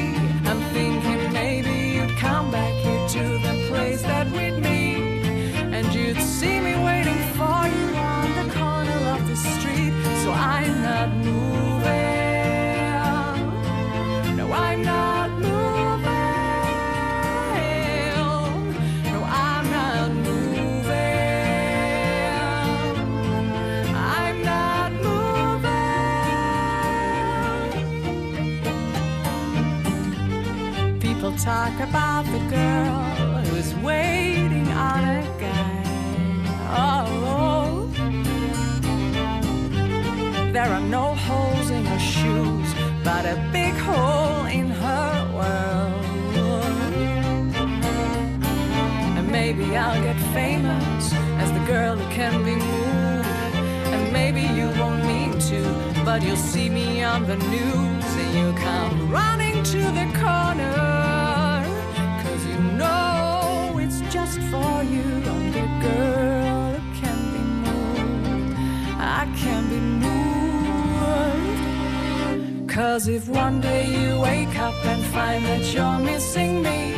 We'll talk about the girl who's waiting on a guy. Oh, there are no holes in her shoes, but a big hole in her world. And maybe I'll get famous as the girl who can be moved. And maybe you won't mean to, but you'll see me on the news and you'll come running to the corner. For you. I'm the girl who can be moved. I can be moved. Cause if one day you wake up and find that you're missing me,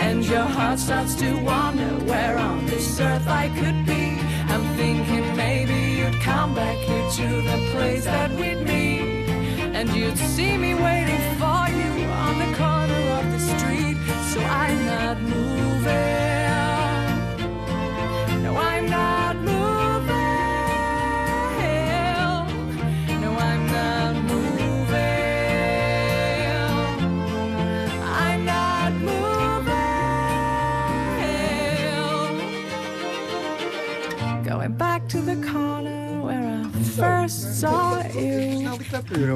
and your heart starts to wonder where on this earth I could be, I'm thinking maybe you'd come back here to the place that we'd meet, and you'd see me waiting for you on the corner of the street. So I'm not moving. First saw you.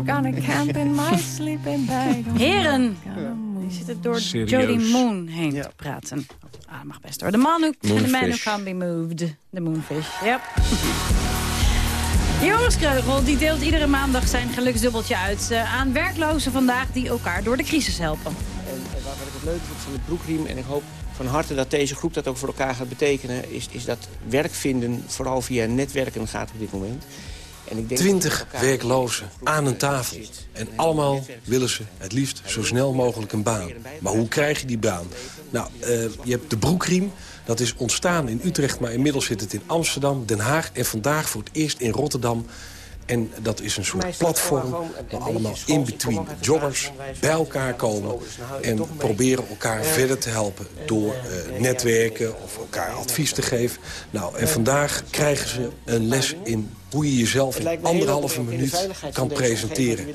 Gonna camp in my sleeping bag. Heren, die zitten door Serieus. Jodie Moon heen te praten. Ah, mag best hoor. The man who, the man who can be moved. The moonfish, yep. Joris Kreugel die deelt iedere maandag zijn geluksdubbeltje uit... eh, aan werklozen vandaag die elkaar door de crisis helpen. En wat ik het leuke vind van de broekriem... en ik hoop van harte dat deze groep dat ook voor elkaar gaat betekenen... is, is dat werk vinden vooral via netwerken gaat op dit moment. En ik denk Twintig werklozen aan een tafel. En allemaal willen ze het liefst zo snel mogelijk een baan. Maar hoe krijg je die baan? Nou, eh, je hebt de broekriem. Dat is ontstaan in Utrecht, maar inmiddels zit het in Amsterdam, Den Haag... en vandaag voor het eerst in Rotterdam. En dat is een soort platform waar allemaal in-between jobbers bij elkaar komen... en proberen elkaar verder te helpen door eh, netwerken of elkaar advies te geven. Nou, en vandaag krijgen ze een les in hoe je jezelf in anderhalve minuut kan presenteren.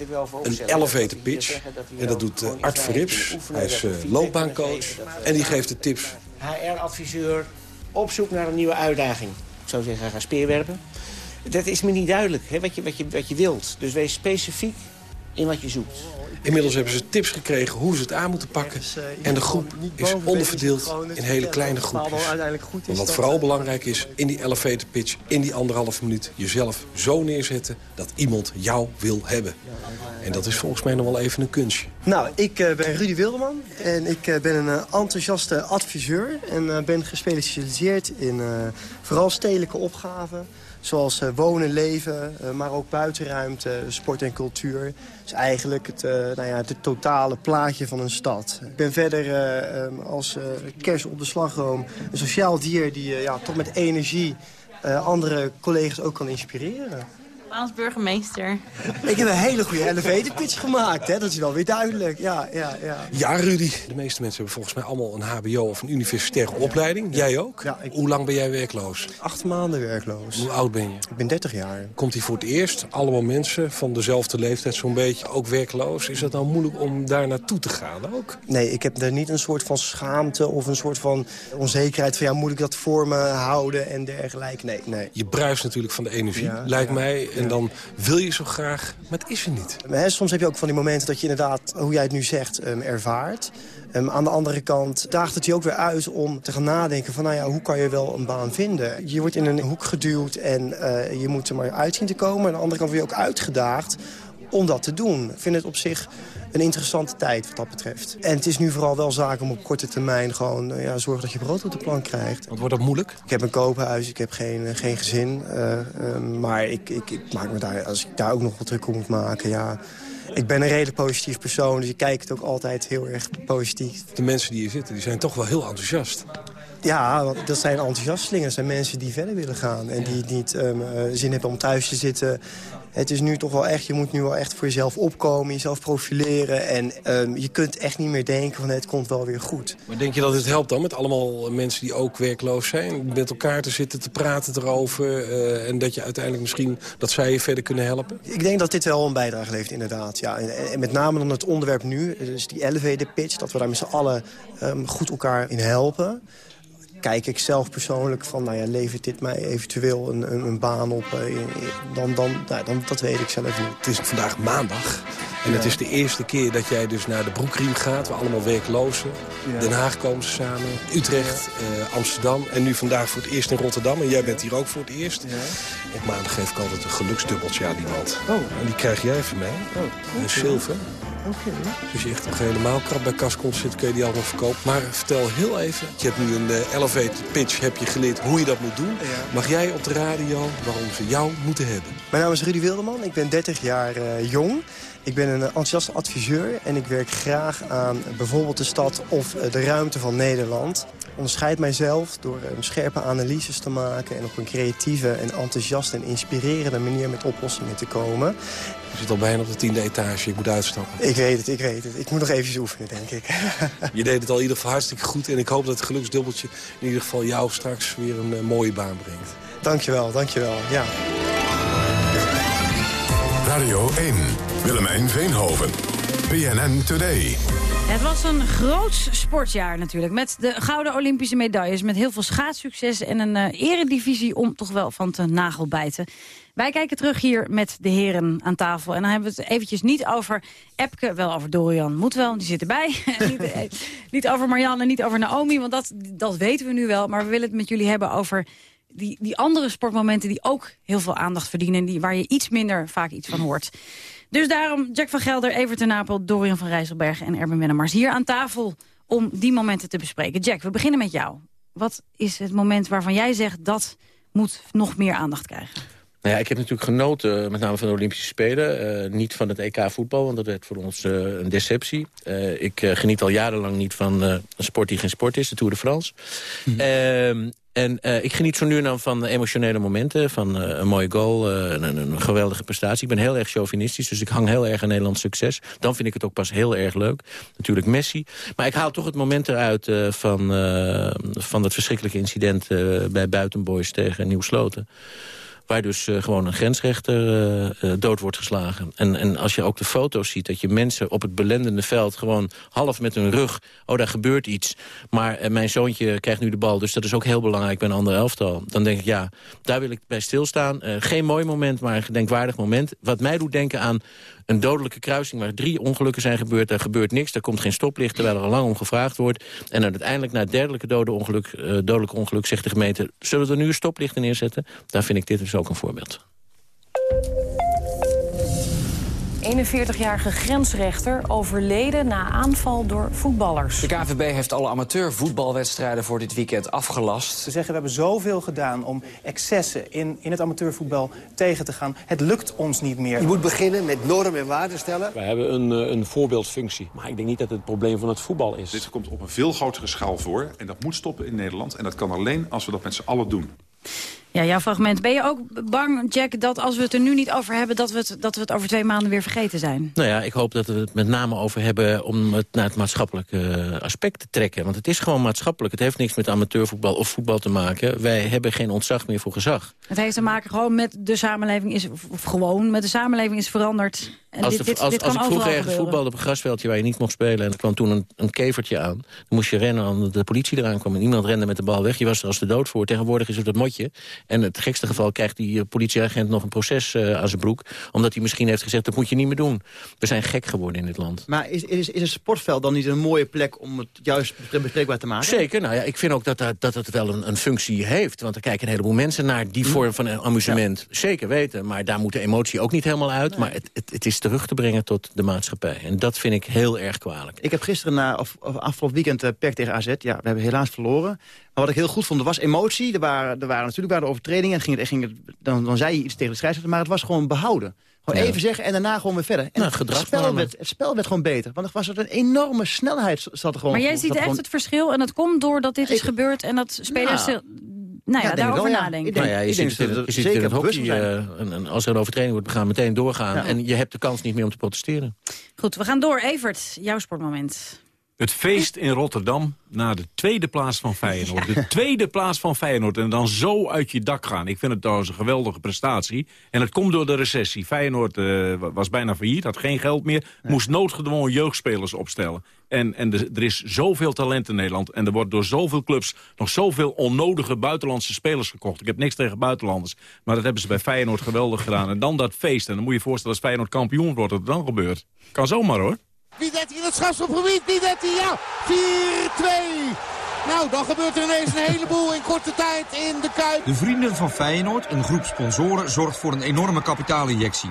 Een elevator pitch. En dat doet eh, Art Verrips. Hij is eh, loopbaancoach. En die geeft de tips HR-adviseur op zoek naar een nieuwe uitdaging. Ik zou zeggen, ga speerwerpen. Dat is me niet duidelijk, hè, wat, je, wat, je, wat je wilt. Dus wees specifiek in wat je zoekt. Inmiddels hebben ze tips gekregen hoe ze het aan moeten pakken. En de groep is onderverdeeld in hele kleine groepjes. En wat vooral belangrijk is, in die elevator pitch, in die anderhalve minuut... jezelf zo neerzetten dat iemand jou wil hebben. En dat is volgens mij nog wel even een kunstje. Nou, ik eh, ben Rudy Wilderman en ik eh, ben een eh, enthousiaste adviseur... en eh, ben gespecialiseerd in eh, vooral stedelijke opgaven... zoals eh, wonen, leven, eh, maar ook buitenruimte, sport en cultuur. Dus eigenlijk het, eh, nou ja, het totale plaatje van een stad. Ik ben verder eh, ehm, als kers op de slagroom een sociaal dier... die ja, toch met energie andere collega's ook kan inspireren. Als burgemeester. Ik heb een hele goede elevator pitch gemaakt, hè? dat is wel weer duidelijk. Ja, ja, ja. Ja, Rudy. De meeste mensen hebben volgens mij allemaal een hbo of een universitaire opleiding. Jij ook? Hoe lang ben jij werkloos? Acht maanden werkloos. Hoe oud ben je? Ik ben 30 jaar. Komt hij voor het eerst, allemaal mensen van dezelfde leeftijd zo'n beetje, ook werkloos? Is het nou moeilijk om daar naartoe te gaan ook? Nee, ik heb er niet een soort van schaamte of een soort van onzekerheid van... ja, moet ik dat voor me houden en dergelijke. Nee, nee. Je bruist natuurlijk van de energie, Ja, lijkt ja, mij. En dan wil je zo graag, maar het is er niet. Hè, soms heb je ook van die momenten dat je inderdaad, hoe jij het nu zegt, ehm, ervaart. Ehm, aan de andere kant daagt het je ook weer uit om te gaan nadenken van... nou ja, hoe kan je wel een baan vinden? Je wordt in een hoek geduwd en eh, je moet er maar uit zien te komen. Aan de andere kant word je ook uitgedaagd om dat te doen. Ik vind het op zich een interessante tijd wat dat betreft. En het is nu vooral wel zaak om op korte termijn gewoon eh, ja, zorgen dat je brood op de plank krijgt. Want wordt dat moeilijk? Ik heb een koophuis, ik heb geen, eh, geen gezin. eh, ehm, maar ik, ik, ik maak me daar, als ik daar ook nog wat druk om moet maken, ja... Ik ben een redelijk positief persoon, dus ik kijk het ook altijd heel erg positief. De mensen die hier zitten, die zijn toch wel heel enthousiast. Ja, want dat zijn enthousiastelingen. Dat zijn mensen die verder willen gaan. En die niet ehm, eh, zin hebben om thuis te zitten. Het is nu toch wel echt, je moet nu wel echt voor jezelf opkomen, jezelf profileren. En ehm, je kunt echt niet meer denken van het komt wel weer goed. Maar denk je dat het helpt dan met allemaal mensen die ook werkloos zijn? Met elkaar te zitten, te praten erover. eh, en dat je uiteindelijk misschien, dat zij je verder kunnen helpen? Ik denk dat dit wel een bijdrage levert, inderdaad. Ja. En, en met name dan het onderwerp nu, dus die elevator pitch... dat we daar met z'n allen ehm, goed elkaar in helpen. Kijk ik zelf persoonlijk van, nou ja, levert dit mij eventueel een, een, een baan op? eh, dan, dan, nou, dan, dat weet ik zelf niet. Het is vandaag maandag. En het is de eerste keer dat jij dus naar de broekriem gaat. We allemaal werklozen. Ja. Den Haag komen ze samen. Utrecht, eh, Amsterdam. En nu vandaag voor het eerst in Rotterdam. En jij bent hier ook voor het eerst. Op maandag geef ik altijd een geluksdubbeltje aan iemand. Oh. En die krijg jij van mij. Een zilver. Dus als je echt nog helemaal krap bij kas komt zitten, kun je die allemaal verkopen. Maar vertel heel even, je hebt nu een eh, elevator pitch, heb je geleerd hoe je dat moet doen. Mag jij op de radio waarom ze jou moeten hebben? Mijn naam is Rudy Wilderman, ik ben 30 jaar eh, jong. Ik ben een enthousiaste adviseur en ik werk graag aan bijvoorbeeld de stad of eh, de ruimte van Nederland. Ik onderscheid mijzelf door eh, scherpe analyses te maken... en op een creatieve en enthousiaste en inspirerende manier met oplossingen te komen. Je zit al bijna op de tiende etage, ik moet uitstappen. Ik weet het, ik weet het. Ik moet nog even oefenen, denk ik. Je deed het al in ieder geval hartstikke goed. En ik hoop dat het geluksdubbeltje in ieder geval jou straks weer een eh, mooie baan brengt. Dankjewel, dankjewel. Ja. Radio 1, Willemijn Veenhoven, BNN Today. Het was een groot sportjaar natuurlijk. Met de gouden Olympische medailles. Met heel veel schaatssucces en een eh, eredivisie om toch wel van te nagelbijten. Wij kijken terug hier met de heren aan tafel. En dan hebben we het eventjes niet over Epke, wel over Dorian moet wel, die zit erbij. niet, eh, niet over Marianne, niet over Naomi, want dat, dat weten we nu wel. Maar we willen het met jullie hebben over die, die andere sportmomenten... die ook heel veel aandacht verdienen en die, waar je iets minder vaak iets van hoort. Dus daarom Jack van Gelder, Evert Napel, Dorian van Rijsselberg en Erben Wennemars hier aan tafel om die momenten te bespreken. Jack, we beginnen met jou. Wat is het moment waarvan jij zegt dat moet nog meer aandacht krijgen? Nou ja, ik heb natuurlijk genoten, met name van de Olympische Spelen. Eh, niet van het EK voetbal, want dat werd voor ons eh, een deceptie. Eh, ik eh, geniet al jarenlang niet van eh, een sport die geen sport is, de Tour de France. Ehm, en eh, ik geniet zo nu en dan van emotionele momenten. Van eh, een mooie goal, eh, een, een geweldige prestatie. Ik ben heel erg chauvinistisch, dus ik hang heel erg aan Nederlands succes. Dan vind ik het ook pas heel erg leuk. Natuurlijk Messi. Maar ik haal toch het moment eruit eh, van, eh, van dat verschrikkelijke incident... eh, bij Buitenboys tegen Nieuw-Sloten. Waar dus eh, gewoon een grensrechter eh, eh, dood wordt geslagen. En, en als je ook de foto's ziet, dat je mensen op het belendende veld... gewoon half met hun rug, oh daar gebeurt iets. Maar mijn zoontje krijgt nu de bal, dus dat is ook heel belangrijk bij een ander elftal. Dan denk ik, ja, daar wil ik bij stilstaan. Geen mooi moment, maar een gedenkwaardig moment. Wat mij doet denken aan een dodelijke kruising... waar drie ongelukken zijn gebeurd, daar gebeurt niks. Daar komt geen stoplicht, terwijl er al lang om gevraagd wordt. En uiteindelijk, na het derdelijke ongeluk, eh, dodelijke ongeluk... zegt de gemeente, zullen we er nu een stoplichten neerzetten? Daar vind ik dit dus ook een voorbeeld. 41-jarige grensrechter overleden na aanval door voetballers. De KVB heeft alle amateurvoetbalwedstrijden voor dit weekend afgelast. Ze zeggen we hebben zoveel gedaan om excessen in, in het amateurvoetbal tegen te gaan. Het lukt ons niet meer. Je moet beginnen met normen en waarden stellen. Wij hebben een, eh, een voorbeeldfunctie. Maar ik denk niet dat het het probleem van het voetbal is. Dit komt op een veel grotere schaal voor. En dat moet stoppen in Nederland. En dat kan alleen als we dat met z'n allen doen. Ja, jouw fragment. Ben je ook bang, Jack, dat als we het er nu niet over hebben... dat we het, dat we het over twee maanden weer vergeten zijn? Nou ja, ik hoop dat we het met name over hebben om het naar het maatschappelijke eh, aspect te trekken. Want het is gewoon maatschappelijk. Het heeft niks met amateurvoetbal of voetbal te maken. Wij hebben geen ontzag meer voor gezag. Het heeft te maken gewoon met de samenleving is... of gewoon met de samenleving is veranderd. En als dit, de- dit, als, dit als kan ik vroeger ergens gebeuren. voetbalde op een grasveldje waar je niet mocht spelen... en er kwam toen een, een kevertje aan, dan moest je rennen omdat de politie eraan kwam... en iemand rende met de bal weg, je was er als de dood voor. Tegenwoordig is het het motje. En het gekste geval krijgt die eh, politieagent nog een proces eh, aan zijn broek... omdat hij misschien heeft gezegd, dat moet je niet meer doen. We zijn gek geworden in dit land. Maar is, is, is een sportveld dan niet een mooie plek om het juist bespreekbaar te maken? Zeker, nou ja, ik vind ook dat, dat, dat het wel een, een functie heeft. Want er kijken een heleboel mensen naar die Hm. vorm van een amusement. Zeker weten, maar daar moet de emotie ook niet helemaal uit. Maar het, het, het is terug te brengen tot de maatschappij. En dat vind ik heel erg kwalijk. Ik heb gisteren, na, of, of afgelopen weekend, uh, PEC tegen AZ. Ja, we hebben helaas verloren. Maar wat ik heel goed vond, er was emotie. Er waren, er waren natuurlijk waren er overtredingen. Ging het, ging het, dan, dan zei je iets tegen de scheidsrechter, maar het was gewoon behouden. Gewoon Ja. even zeggen en daarna gewoon weer verder. En Nou, het, spel werd, het spel werd gewoon beter. Want er was er een enorme snelheid. Zat er gewoon, Maar jij ziet echt gewoon- het verschil en dat komt doordat dit is gebeurd... en dat spelers Nou, nou, ja, daarover wel, ja. nadenken. Ik denk- nou ja, je ziet dat je er ziet het zeker eh, en, en als er een overtreding wordt begaan, meteen doorgaan. Ja. En je hebt de kans niet meer om te protesteren. Goed, we gaan door. Evert, jouw sportmoment. Het feest in Rotterdam na de tweede plaats van Feyenoord. De tweede plaats van Feyenoord. En dan zo uit je dak gaan. Ik vind het trouwens een geweldige prestatie. En het komt door de recessie. Feyenoord eh, was bijna failliet, had geen geld meer. Moest noodgedwongen jeugdspelers opstellen. En, en de- er is zoveel talent in Nederland. En er wordt door zoveel clubs nog zoveel onnodige buitenlandse spelers gekocht. Ik heb niks tegen buitenlanders. Maar dat hebben ze bij Feyenoord geweldig gedaan. En dan dat feest. En dan moet je je voorstellen als Feyenoord kampioen wordt. Wat er dan gebeurt. Kan zomaar hoor. Guidetti in het strafschopgebied. Guidetti, ja. 4-2. Nou, dan gebeurt er ineens een heleboel in korte tijd in de Kuip. De vrienden van Feyenoord, een groep sponsoren, zorgt voor een enorme kapitaalinjectie.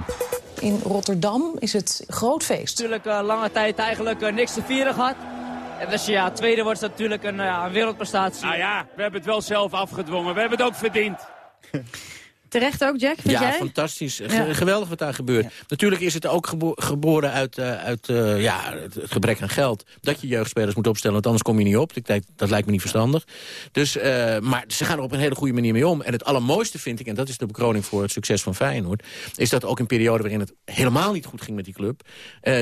In Rotterdam is het groot feest. Natuurlijk eh, lange tijd eigenlijk eh, niks te vieren gehad. En dus ja, tweede wordt het natuurlijk een, eh, een wereldprestatie. Nou ja, we hebben het wel zelf afgedwongen. We hebben het ook verdiend. Terecht ook, Jack, vind ja, jij? fantastisch. Ge-. Geweldig wat daar gebeurt. Natuurlijk is het ook gebo- geboren uit, eh, uit eh, ja, het, gebrek aan geld. Dat je jeugdspelers moet opstellen, want anders kom je niet op. Ik denk, dat lijkt me niet verstandig. Dus, eh, maar ze gaan er op een hele goede manier mee om. En het allermooiste vind ik, en dat is de bekroning voor het succes van Feyenoord... is dat ook in periode waarin het helemaal niet goed ging met die club...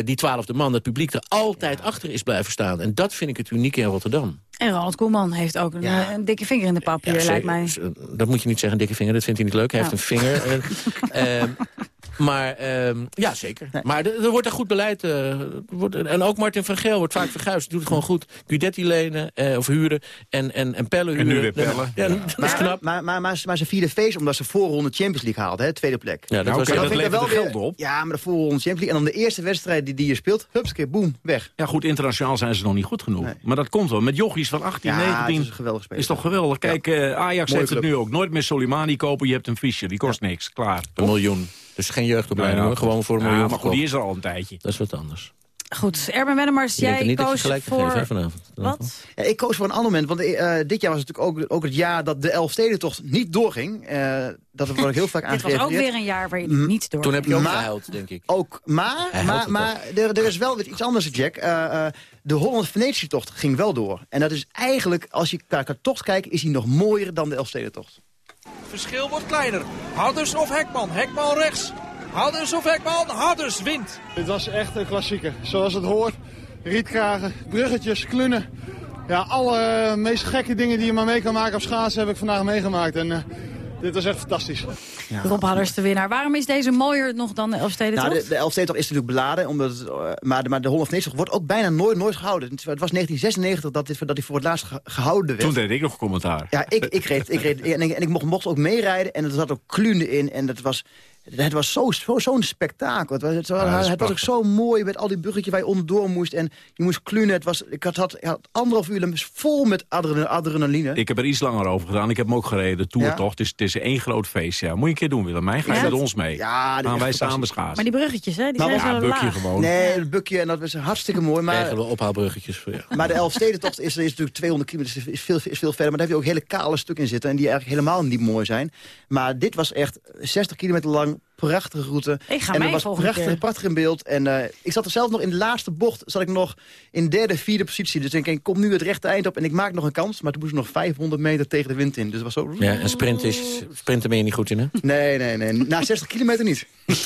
die twaalfde man, het publiek er altijd achter is blijven staan. En dat vind ik het unieke in Rotterdam. En Ronald Koeman heeft ook een, eh, een dikke vinger in de pap hier, Ja, lijkt mij. zeker. Dat moet je niet zeggen, dikke vinger. Dat vindt hij niet leuk. Hij heeft een vinger. eh, maar ehm, ja, zeker. Maar er, wordt er goed beleid. eh, wordt, en ook Martin van Geel wordt vaak verguisd. Die doet het gewoon goed. Guidetti lenen eh, of huren. En, en, en pellen En huren. nu weer pellen. Ja, dat is Maar, knap. maar, maar, maar, maar ze vierden feest omdat ze voorronde Champions League haalden, hè, tweede plek. Ja, dat Nou, was dat wel geld op. Ja, maar de voorronde Champions League. En dan de eerste wedstrijd die, die je speelt, hupske, boem, weg. Ja goed, internationaal zijn ze nog niet goed genoeg. Maar dat komt wel. Met jochies van 18, Ja, 19... het is een geweldig speler. Is toch geweldig. Kijk, eh, Ajax Mooie heeft het nu ook. Nooit meer Soleimani kopen, je hebt een Fischer. Die kost niks. Klaar. Een miljoen. Dus geen jeugdopleiding Nou hoor. Gewoon voor een ja, miljoen maar goed, die is er al een tijdje. Dat is wat anders. Goed, Erben Wennemars, jij niet dat je koos voor... vanavond. Wat? Ja, ik koos voor een ander moment, want eh, dit jaar was natuurlijk ook, ook het jaar dat de Elfstedentocht niet doorging. Eh, dat wordt ook heel vaak Dit was ook aangegeven. weer een jaar waar je niet door Toen heb je ook Maar- gehuild, denk ik. Ook, maar, Hij maar, maar er, er is wel weer iets anders, Jack. Eh, eh, de Holland-Venetië-tocht ging wel door. En dat is eigenlijk, als je naar de tocht kijkt, is die nog mooier dan de Elfstedentocht. Verschil wordt kleiner. Houders of Hekman. Hekman rechts. Houders of Hekman. Houders wint. Dit was echt een klassieker. Zoals het hoort. Rietkragen, bruggetjes, klunnen. Ja, alle meest gekke dingen die je maar mee kan maken op schaatsen heb ik vandaag meegemaakt. En eh, dit was echt fantastisch. Rob Hadders de winnaar. Waarom is deze mooier nog dan de Elfsteden Nou, de, de Elfstedentocht is natuurlijk beladen, omdat het, eh, maar, de, maar de Holland-Venetië wordt ook bijna nooit, nooit gehouden. Het was 1996 dat dit, dat die voor het laatst ge- gehouden werd. Toen deed ik nog commentaar. Ja, ik, ik reed, ik reed en, ik, en ik mocht, mocht ook meerijden en er zat ook klune in. En dat was, het was zo'n zo, zo'n spektakel. Het was, het, was- Ja, dat is het was ook zo mooi met al die bruggetjes waar je onderdoor moest. En je moest klunen. Het was, ik had, had, anderhalf uur vol met adre- adrenaline. Ik heb er iets langer over gedaan. Ik heb hem ook gereden, de Tour toch. Het is, het is één groot feest. Ja. Moet je een keer doen, Willemijn. Ga je Ja? met ons mee. Ja, Gaan wij samen schaatsen. Maar die bruggetjes, hè, die Maar zijn ja, zo bukje laag. gewoon. Nee, het bukje en dat was hartstikke mooi. Maar, Krijgen we ophaalbruggetjes voor jou. maar de Elfstedentocht is, is natuurlijk 200 kilometer, is veel, is veel verder. Maar daar heb je ook hele kale stukken in zitten. En die eigenlijk helemaal niet mooi zijn. Maar dit was echt 60 kilometer lang. Prachtige route. Ik ga en dat was prachtig, keer. prachtig in beeld. En eh, ik zat er zelf nog in de laatste bocht. Zat ik nog in derde, vierde positie. Dus ik denk, ik kom nu het rechte eind op. En ik maak nog een kans. Maar toen moest ik nog 500 meter tegen de wind in. Dus het was zo... Ja, en sprint is, sprinten ben je niet goed in, hè? Nee, nee, nee. Na 60 kilometer niet.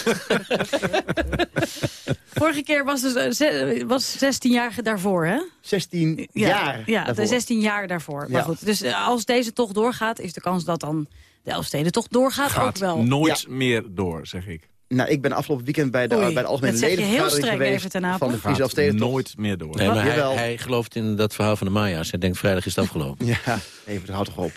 Vorige keer was het eh, was 16 jaar daarvoor, hè? 16 Ja, jaar Ja, de daarvoor. 16 jaar daarvoor. Maar Ja. goed, dus eh, als deze toch doorgaat, is de kans dat dan de Elfsteden toch doorgaat ook Gaat wel. nooit meer door, zeg ik. Nou, ik ben afgelopen weekend bij de, Oei, bij de algemene dat zeg je heel ledenvergadering streng geweest even ten van de. Friese Elfstedentocht. Nooit meer door. Nee, maar hij, hij gelooft in dat verhaal van de Maya's. Hij denkt, vrijdag is het afgelopen. Ja, even, houd toch op.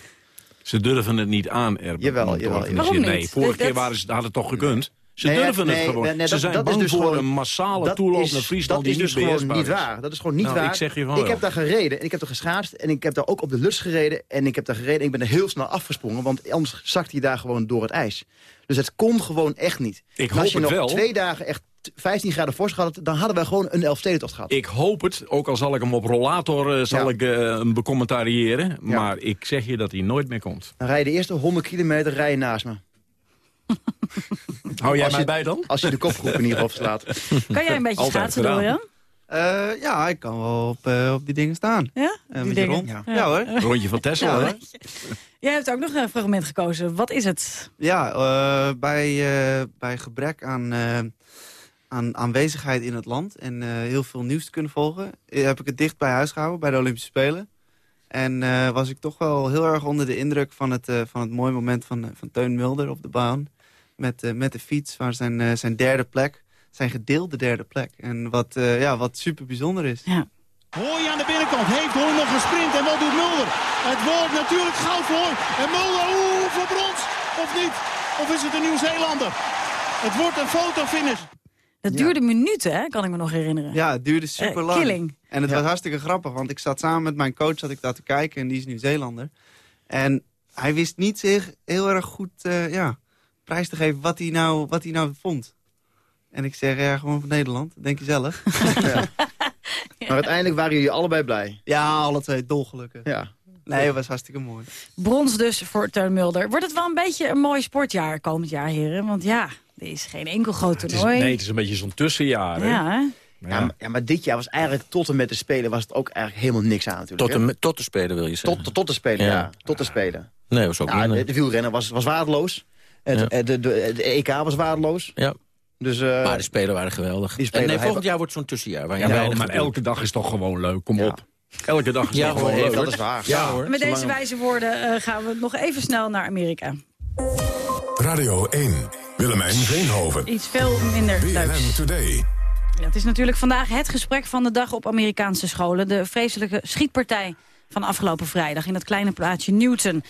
Ze durven het niet aan, Erben. Jawel, jawel. Waarom Nee, niet? vorige Dat- keer waren ze, hadden het toch gekund? Ze Nee, durven nee, het gewoon. nee, nee, ze dat- zijn dat is dus voor gewoon- een massale toeloop naar Friesland dat die is dus niet gewoon niet is. waar. Dat is gewoon niet Nou, waar. ik zeg je van ik heb daar gereden en ik heb er geschaatst en ik heb daar ook op de luts gereden en ik heb daar gereden en ik ben er heel snel afgesprongen, want anders zakt hij daar gewoon door het ijs. Dus het kon gewoon echt niet. Ik En als hoop je het nog wel. twee dagen echt 15 graden vorst gehad, had, dan hadden wij gewoon een Elfstedentocht gehad. Ik hoop het, ook al zal ik hem op rollator eh, zal Ja. ik, hem becommentariëren. Maar ik zeg je dat hij nooit meer komt. Dan rij je de eerste 100 kilometer rij je naast me. Hou jij Als mij je- bij dan? Als je de kopgroep in ieder geval verslaat. Kan jij een beetje Altijd schaatsen. Dorian? Eh, ja, ik kan wel op, eh, op die dingen staan. Ja? Eh, Die een beetje dingen? rond. Ja. Ja, hoor. Rondje van Tesla, Ja, hè? hoor. Jij hebt ook nog een fragment gekozen. Wat is het? Ja, eh, bij, eh, bij gebrek aan, eh, aan aanwezigheid in het land... en eh, heel veel nieuws te kunnen volgen... heb ik het dicht bij huis gehouden, bij de Olympische Spelen. En eh, was ik toch wel heel erg onder de indruk van het, eh, van het mooie moment van, van Teun Mulder op de baan. Met, eh, met de fiets, waar zijn, eh, zijn derde plek, zijn gedeelde derde plek. En wat, eh, ja, wat super bijzonder is. Ja. Hooi aan de binnenkant. Heeft Hooi nog gesprint. En wat doet Mulder? Het wordt natuurlijk goud voor Hooi. En Mulder, oeh, voor brons. Of niet? Of is het een Nieuw-Zeelander? Het wordt een fotofinish. Het duurde minuten, hè, kan ik me nog herinneren. Ja, het duurde super lang. Killing. En het was hartstikke grappig, want ik zat samen met mijn coach zat ik daar te kijken en die is Nieuw-Zeelander. En hij wist niet zich heel erg goed eh, ja, prijs te geven wat hij, nou, wat hij nou vond. En ik zeg, ja, gewoon van Nederland, denk je zelf. Maar uiteindelijk waren jullie allebei blij. Ja, alle twee dolgelukkig. Ja. Nee, het was hartstikke mooi. Brons dus voor Teun Mulder. Wordt het wel een beetje een mooi sportjaar komend jaar, heren? Want ja, er is geen enkel groot Het is, toernooi. nee, het is een beetje zo'n tussenjaar. hè? Ja, hè? Ja, maar, ja, maar dit jaar was eigenlijk tot en met de Spelen was het ook eigenlijk helemaal niks aan natuurlijk. Tot, de, tot de Spelen wil je zeggen. tot, tot de Spelen, Ja. ja. Tot de Spelen. Nee, was ook Ja, niet. de, de wielrennen was, was waardeloos. Het, Ja. eh, de, de, de EK was waardeloos. Ja. Dus, eh, maar de Spelen waren geweldig. Die Spelen en nee, volgend jaar wordt zo'n tussenjaar. Waar je Ja, wel, weinig maar gebeurt. elke dag is toch gewoon leuk. Kom op. Elke dag is Ja, toch gewoon leuk. dat is waar. Ja, hoor. Met deze wijze woorden eh, gaan we nog even snel naar Amerika. Radio 1. Willemijn Veenhoven. Iets veel minder Today. Ja, het is natuurlijk vandaag het gesprek van de dag op Amerikaanse scholen. De vreselijke schietpartij van afgelopen vrijdag in dat kleine plaatsje Newton.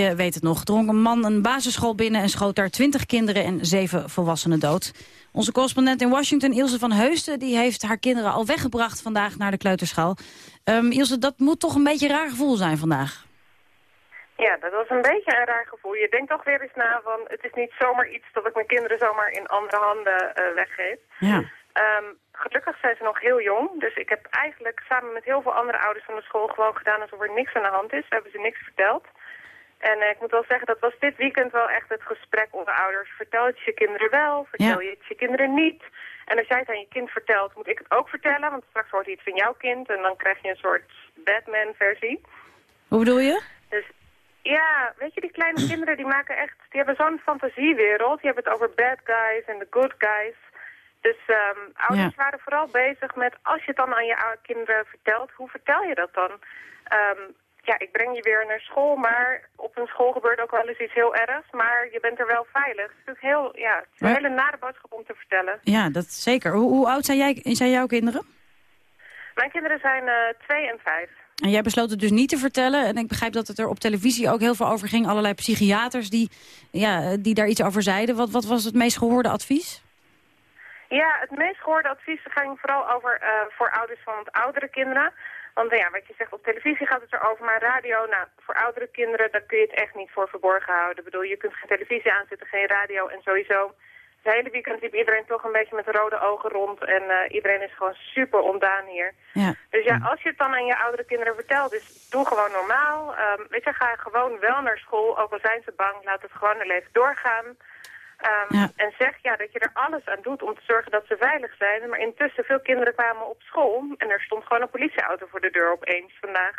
Je weet het nog, dronk een man een basisschool binnen... en schoot daar twintig kinderen en zeven volwassenen dood. Onze correspondent in Washington, Ilse van Heusden... die heeft haar kinderen al weggebracht vandaag naar de kleuterschool. Ehm, Ilse, dat moet toch een beetje een raar gevoel zijn vandaag? Ja, dat was een beetje een raar gevoel. Je denkt toch weer eens na van, het is niet zomaar iets dat ik mijn kinderen zomaar in andere handen eh, weggeef. Ja. Ehm, gelukkig zijn ze nog heel jong, dus ik heb eigenlijk samen met heel veel andere ouders van de school gewoon gedaan alsof er niks aan de hand is. We hebben ze niks verteld. En eh, ik moet wel zeggen, dat was dit weekend wel echt het gesprek onder ouders. Vertel het je kinderen wel, vertel je het je kinderen niet. En als jij het aan je kind vertelt, moet ik het ook vertellen, want straks wordt het iets van jouw kind en dan krijg je een soort Batman-versie. Hoe bedoel je? Dus ja, weet je, die kleine kinderen die maken echt, die hebben zo'n fantasiewereld. Die hebben het over bad guys en de good guys. Dus ehm, ouders waren vooral bezig met, als je het dan aan je kinderen vertelt, hoe vertel je dat dan? Ehm, ja, ik breng je weer naar school, maar op een school gebeurt ook wel eens iets heel ergs, maar je bent er wel veilig. Het is natuurlijk heel, ja, het is een hele nare boodschap om te vertellen. Ja, dat zeker. Hoe, hoe oud zijn, jij, zijn jouw kinderen? Mijn kinderen zijn eh, twee en vijf. En jij besloot het dus niet te vertellen. En ik begrijp dat het er op televisie ook heel veel over ging. Allerlei psychiaters die, ja, die daar iets over zeiden. Wat, wat was het meest gehoorde advies? Ja, het meest gehoorde advies ging vooral over eh, voor ouders van oudere kinderen. Want eh, ja, wat je zegt, op televisie gaat het erover, maar radio, nou, voor oudere kinderen, daar kun je het echt niet voor verborgen houden. Ik bedoel, je kunt geen televisie aanzetten, geen radio en sowieso. Het hele weekend liep iedereen toch een beetje met rode ogen rond en eh, iedereen is gewoon super ontdaan hier. Ja. Dus ja, als je het dan aan je oudere kinderen vertelt, dus doe gewoon normaal. Ehm, weet je, ga gewoon wel naar school, ook al zijn ze bang, laat het gewoon een leven doorgaan. Ehm, En zeg ja, dat je er alles aan doet om te zorgen dat ze veilig zijn. Maar intussen, veel kinderen kwamen op school en er stond gewoon een politieauto voor de deur opeens vandaag.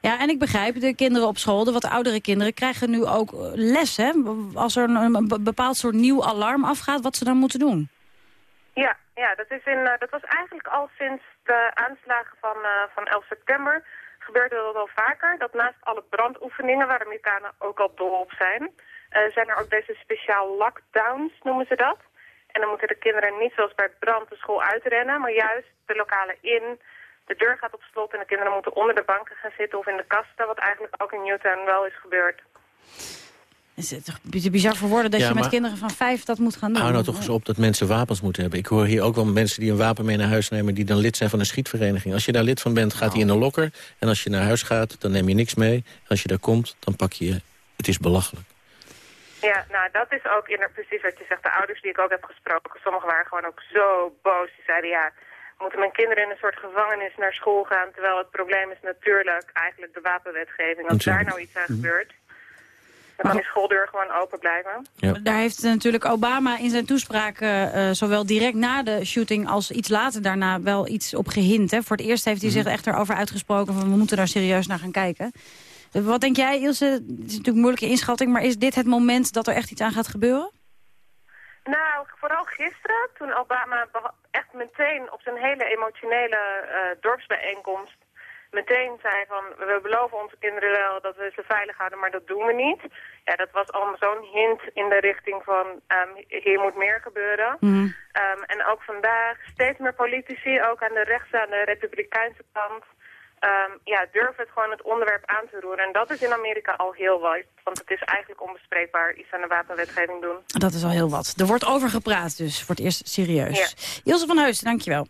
Ja, en ik begrijp, de kinderen op school, de wat oudere kinderen... krijgen nu ook eh, les, hè? Als er een, een be- bepaald soort nieuw alarm afgaat, wat ze dan moeten doen. Ja, ja dat, is in, eh, dat was eigenlijk al sinds de aanslagen van, eh, van 11 september gebeurde dat al vaker. Dat naast alle brandoefeningen, waar Amerikanen ook al dol op zijn, eh, zijn er ook deze speciaal lockdowns, noemen ze dat. En dan moeten de kinderen niet zoals bij brand de school uitrennen, maar juist de lokale in. De deur gaat op slot en de kinderen moeten onder de banken gaan zitten of in de kasten, wat eigenlijk ook in Newtown wel is gebeurd. Is het toch bi- bizar voor woorden dat Ja, je met kinderen van vijf dat moet gaan doen? Hou nou toch eens op dat mensen wapens moeten hebben. Ik hoor hier ook wel mensen die een wapen mee naar huis nemen... die dan lid zijn van een schietvereniging. Als je daar lid van bent, gaat hij in een lokker. En als je naar huis gaat, dan neem je niks mee. Als je daar komt, dan pak je je. Het is belachelijk. Ja, nou dat is ook inderdaad precies wat je zegt. De ouders die ik ook heb gesproken, sommigen waren gewoon ook zo boos. Die zeiden ja, moeten mijn kinderen in een soort gevangenis naar school gaan... terwijl het probleem is natuurlijk eigenlijk de wapenwetgeving. Als daar nou iets aan gebeurt, dan kan die schooldeur gewoon open blijven. Daar heeft natuurlijk Obama in zijn toespraak... eh, eh, zowel direct na de shooting als iets later daarna wel iets op gehind. Hè? Voor het eerst heeft hij zich echt erover uitgesproken... van we moeten daar serieus naar gaan kijken. Wat denk jij, Ilse? Het is natuurlijk een moeilijke inschatting... maar is dit het moment dat er echt iets aan gaat gebeuren? Nou, vooral gisteren, toen Obama echt meteen op zijn hele emotionele eh, dorpsbijeenkomst meteen zei van, we beloven onze kinderen wel dat we ze veilig houden, maar dat doen we niet. Ja, dat was allemaal zo'n hint in de richting van, um, hier moet meer gebeuren. Um, en ook vandaag steeds meer politici, ook aan de rechts, aan de republikeinse kant, um, ja, durven het gewoon het onderwerp aan te roeren. En dat is in Amerika al heel wat, want het is eigenlijk onbespreekbaar iets aan de wapenwetgeving doen. Dat is al heel wat. Er wordt over gepraat dus, voor het eerst serieus. Ja. Ilse van Heusden, dankjewel.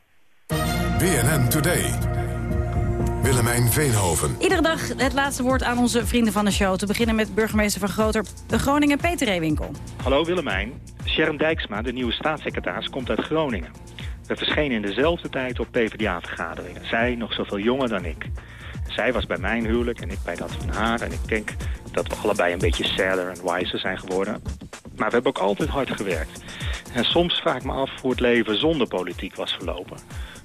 BNN Today. Willemijn Veenhoven. Iedere dag het laatste woord aan onze vrienden van de show. Te beginnen met burgemeester van Groter de Groningen, Peter Reewinkel. Hallo Willemijn. Sharon Dijksma, de nieuwe staatssecretaris, komt uit Groningen. We verschenen in dezelfde tijd op PvdA-vergaderingen. Zij nog zoveel jonger dan ik. Zij was bij mijn huwelijk en ik bij dat van haar. En ik denk dat we allebei een beetje sadder en wiser zijn geworden. Maar we hebben ook altijd hard gewerkt. En soms vraag ik me af hoe het leven zonder politiek was verlopen.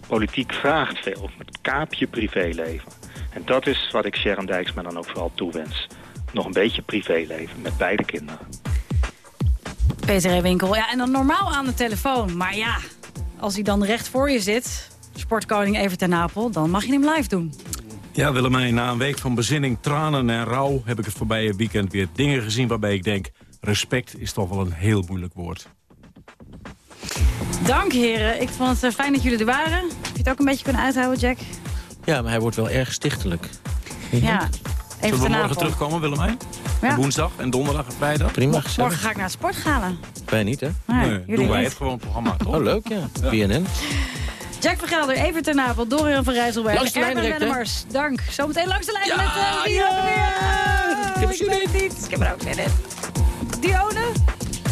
Politiek vraagt veel, met kaapje privéleven. En dat is wat ik Sharon Dijksma dan ook vooral toewens. Nog een beetje privéleven met beide kinderen. Peter Winkel, ja, en dan normaal aan de telefoon. Maar ja, als hij dan recht voor je zit, sportkoning Evert ten Napel... dan mag je hem live doen. Ja, Willemijn, na een week van bezinning, tranen en rouw... heb ik het voorbije weekend weer dingen gezien waarbij ik denk... respect is toch wel een heel moeilijk woord. Dank heren. Ik vond het eh, fijn dat jullie er waren. Heb je het ook een beetje kunnen uithouden, Jack? Ja, maar hij wordt wel erg stichtelijk. Ja. Zullen we morgen terugkomen, Willemijn? Ja. Woensdag en donderdag en vrijdag? Prima, Morgen ga ik naar sport gaan. Wij niet, hè? Nee, nee doen wij niet. het gewoon programma, toch? Oh, leuk, ja. ja. BNN. Jack van Gelder, Even ten Napel, Dorian van Rijsselberg. Langs de lijn direct, Dank. Zometeen langs de lijn ja, met uh. Ja. Ik heb er zin in. Ik heb er ook zin in. Dione?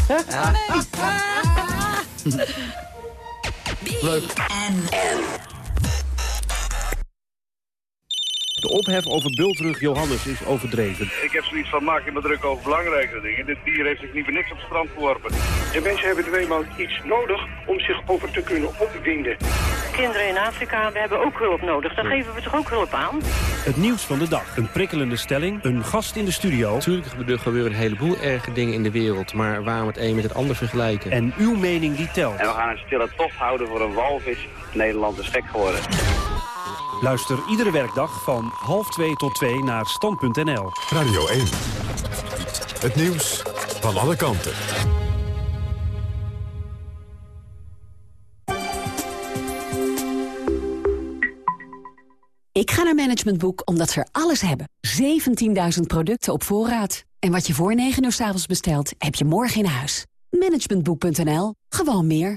Huh? Oh, nee. Leuk. De ophef over Bultrug Johannes is overdreven. Ik heb zoiets van, maak je me druk over belangrijke dingen. Dit dier heeft zich niet voor niks op het strand geworpen. De mensen hebben nu eenmaal iets nodig om zich over te kunnen opwinden. Kinderen in Afrika, we hebben ook hulp nodig. Dan geven we toch ook hulp aan? Het nieuws van de dag. Een prikkelende stelling, een gast in de studio. Natuurlijk gebeuren een heleboel erge dingen in de wereld. Maar waarom het een met het ander vergelijken? En uw mening die telt. En we gaan een stille tocht houden voor een walvis. Nederland is gek geworden. Luister iedere werkdag van half 2 tot 2 naar stand.nl. Radio 1. Het nieuws van alle kanten. Ik ga naar Management Boek omdat ze er alles hebben. 17.000 producten op voorraad. En wat je voor 9 uur s avonds bestelt, heb je morgen in huis. Managementboek.nl. Gewoon meer.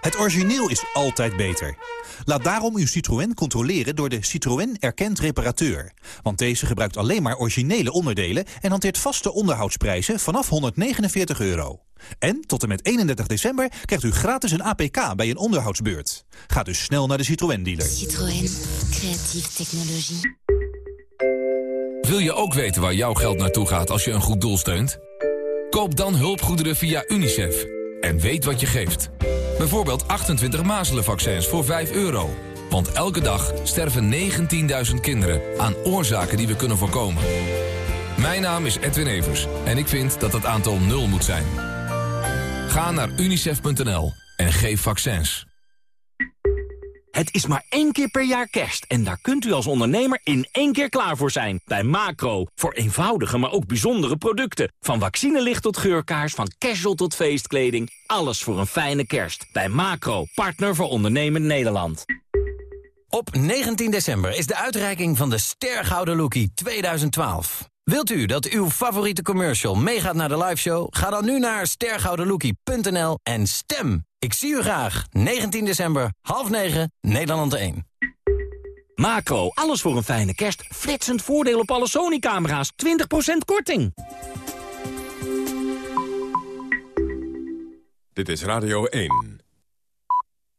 Het origineel is altijd beter. Laat daarom uw Citroën controleren door de Citroën Erkend Reparateur. Want deze gebruikt alleen maar originele onderdelen... en hanteert vaste onderhoudsprijzen vanaf 149 euro. En tot en met 31 december krijgt u gratis een APK bij een onderhoudsbeurt. Ga dus snel naar de Citroën-dealer. Citroën. Creatieve technologie. Wil je ook weten waar jouw geld naartoe gaat als je een goed doel steunt? Koop dan hulpgoederen via UNICEF. En weet wat je geeft. Bijvoorbeeld 28 mazelenvaccins voor 5 euro. Want elke dag sterven 19.000 kinderen aan oorzaken die we kunnen voorkomen. Mijn naam is Edwin Evers en ik vind dat het aantal nul moet zijn. Ga naar unicef.nl en geef vaccins. Het is maar één keer per jaar kerst en daar kunt u als ondernemer in één keer klaar voor zijn. Bij Macro, voor eenvoudige maar ook bijzondere producten. Van vaccinelicht tot geurkaars, van casual tot feestkleding. Alles voor een fijne kerst. Bij Macro, partner voor ondernemend Nederland. Op 19 december is de uitreiking van de Stergouden Lookie 2012. Wilt u dat uw favoriete commercial meegaat naar de liveshow? Ga dan nu naar stergoudenlookie.nl en stem! Ik zie u graag. 19 december, half 9, Nederland 1. Macro, alles voor een fijne kerst. Flitsend voordeel op alle Sony-camera's. 20% korting. Dit is Radio 1.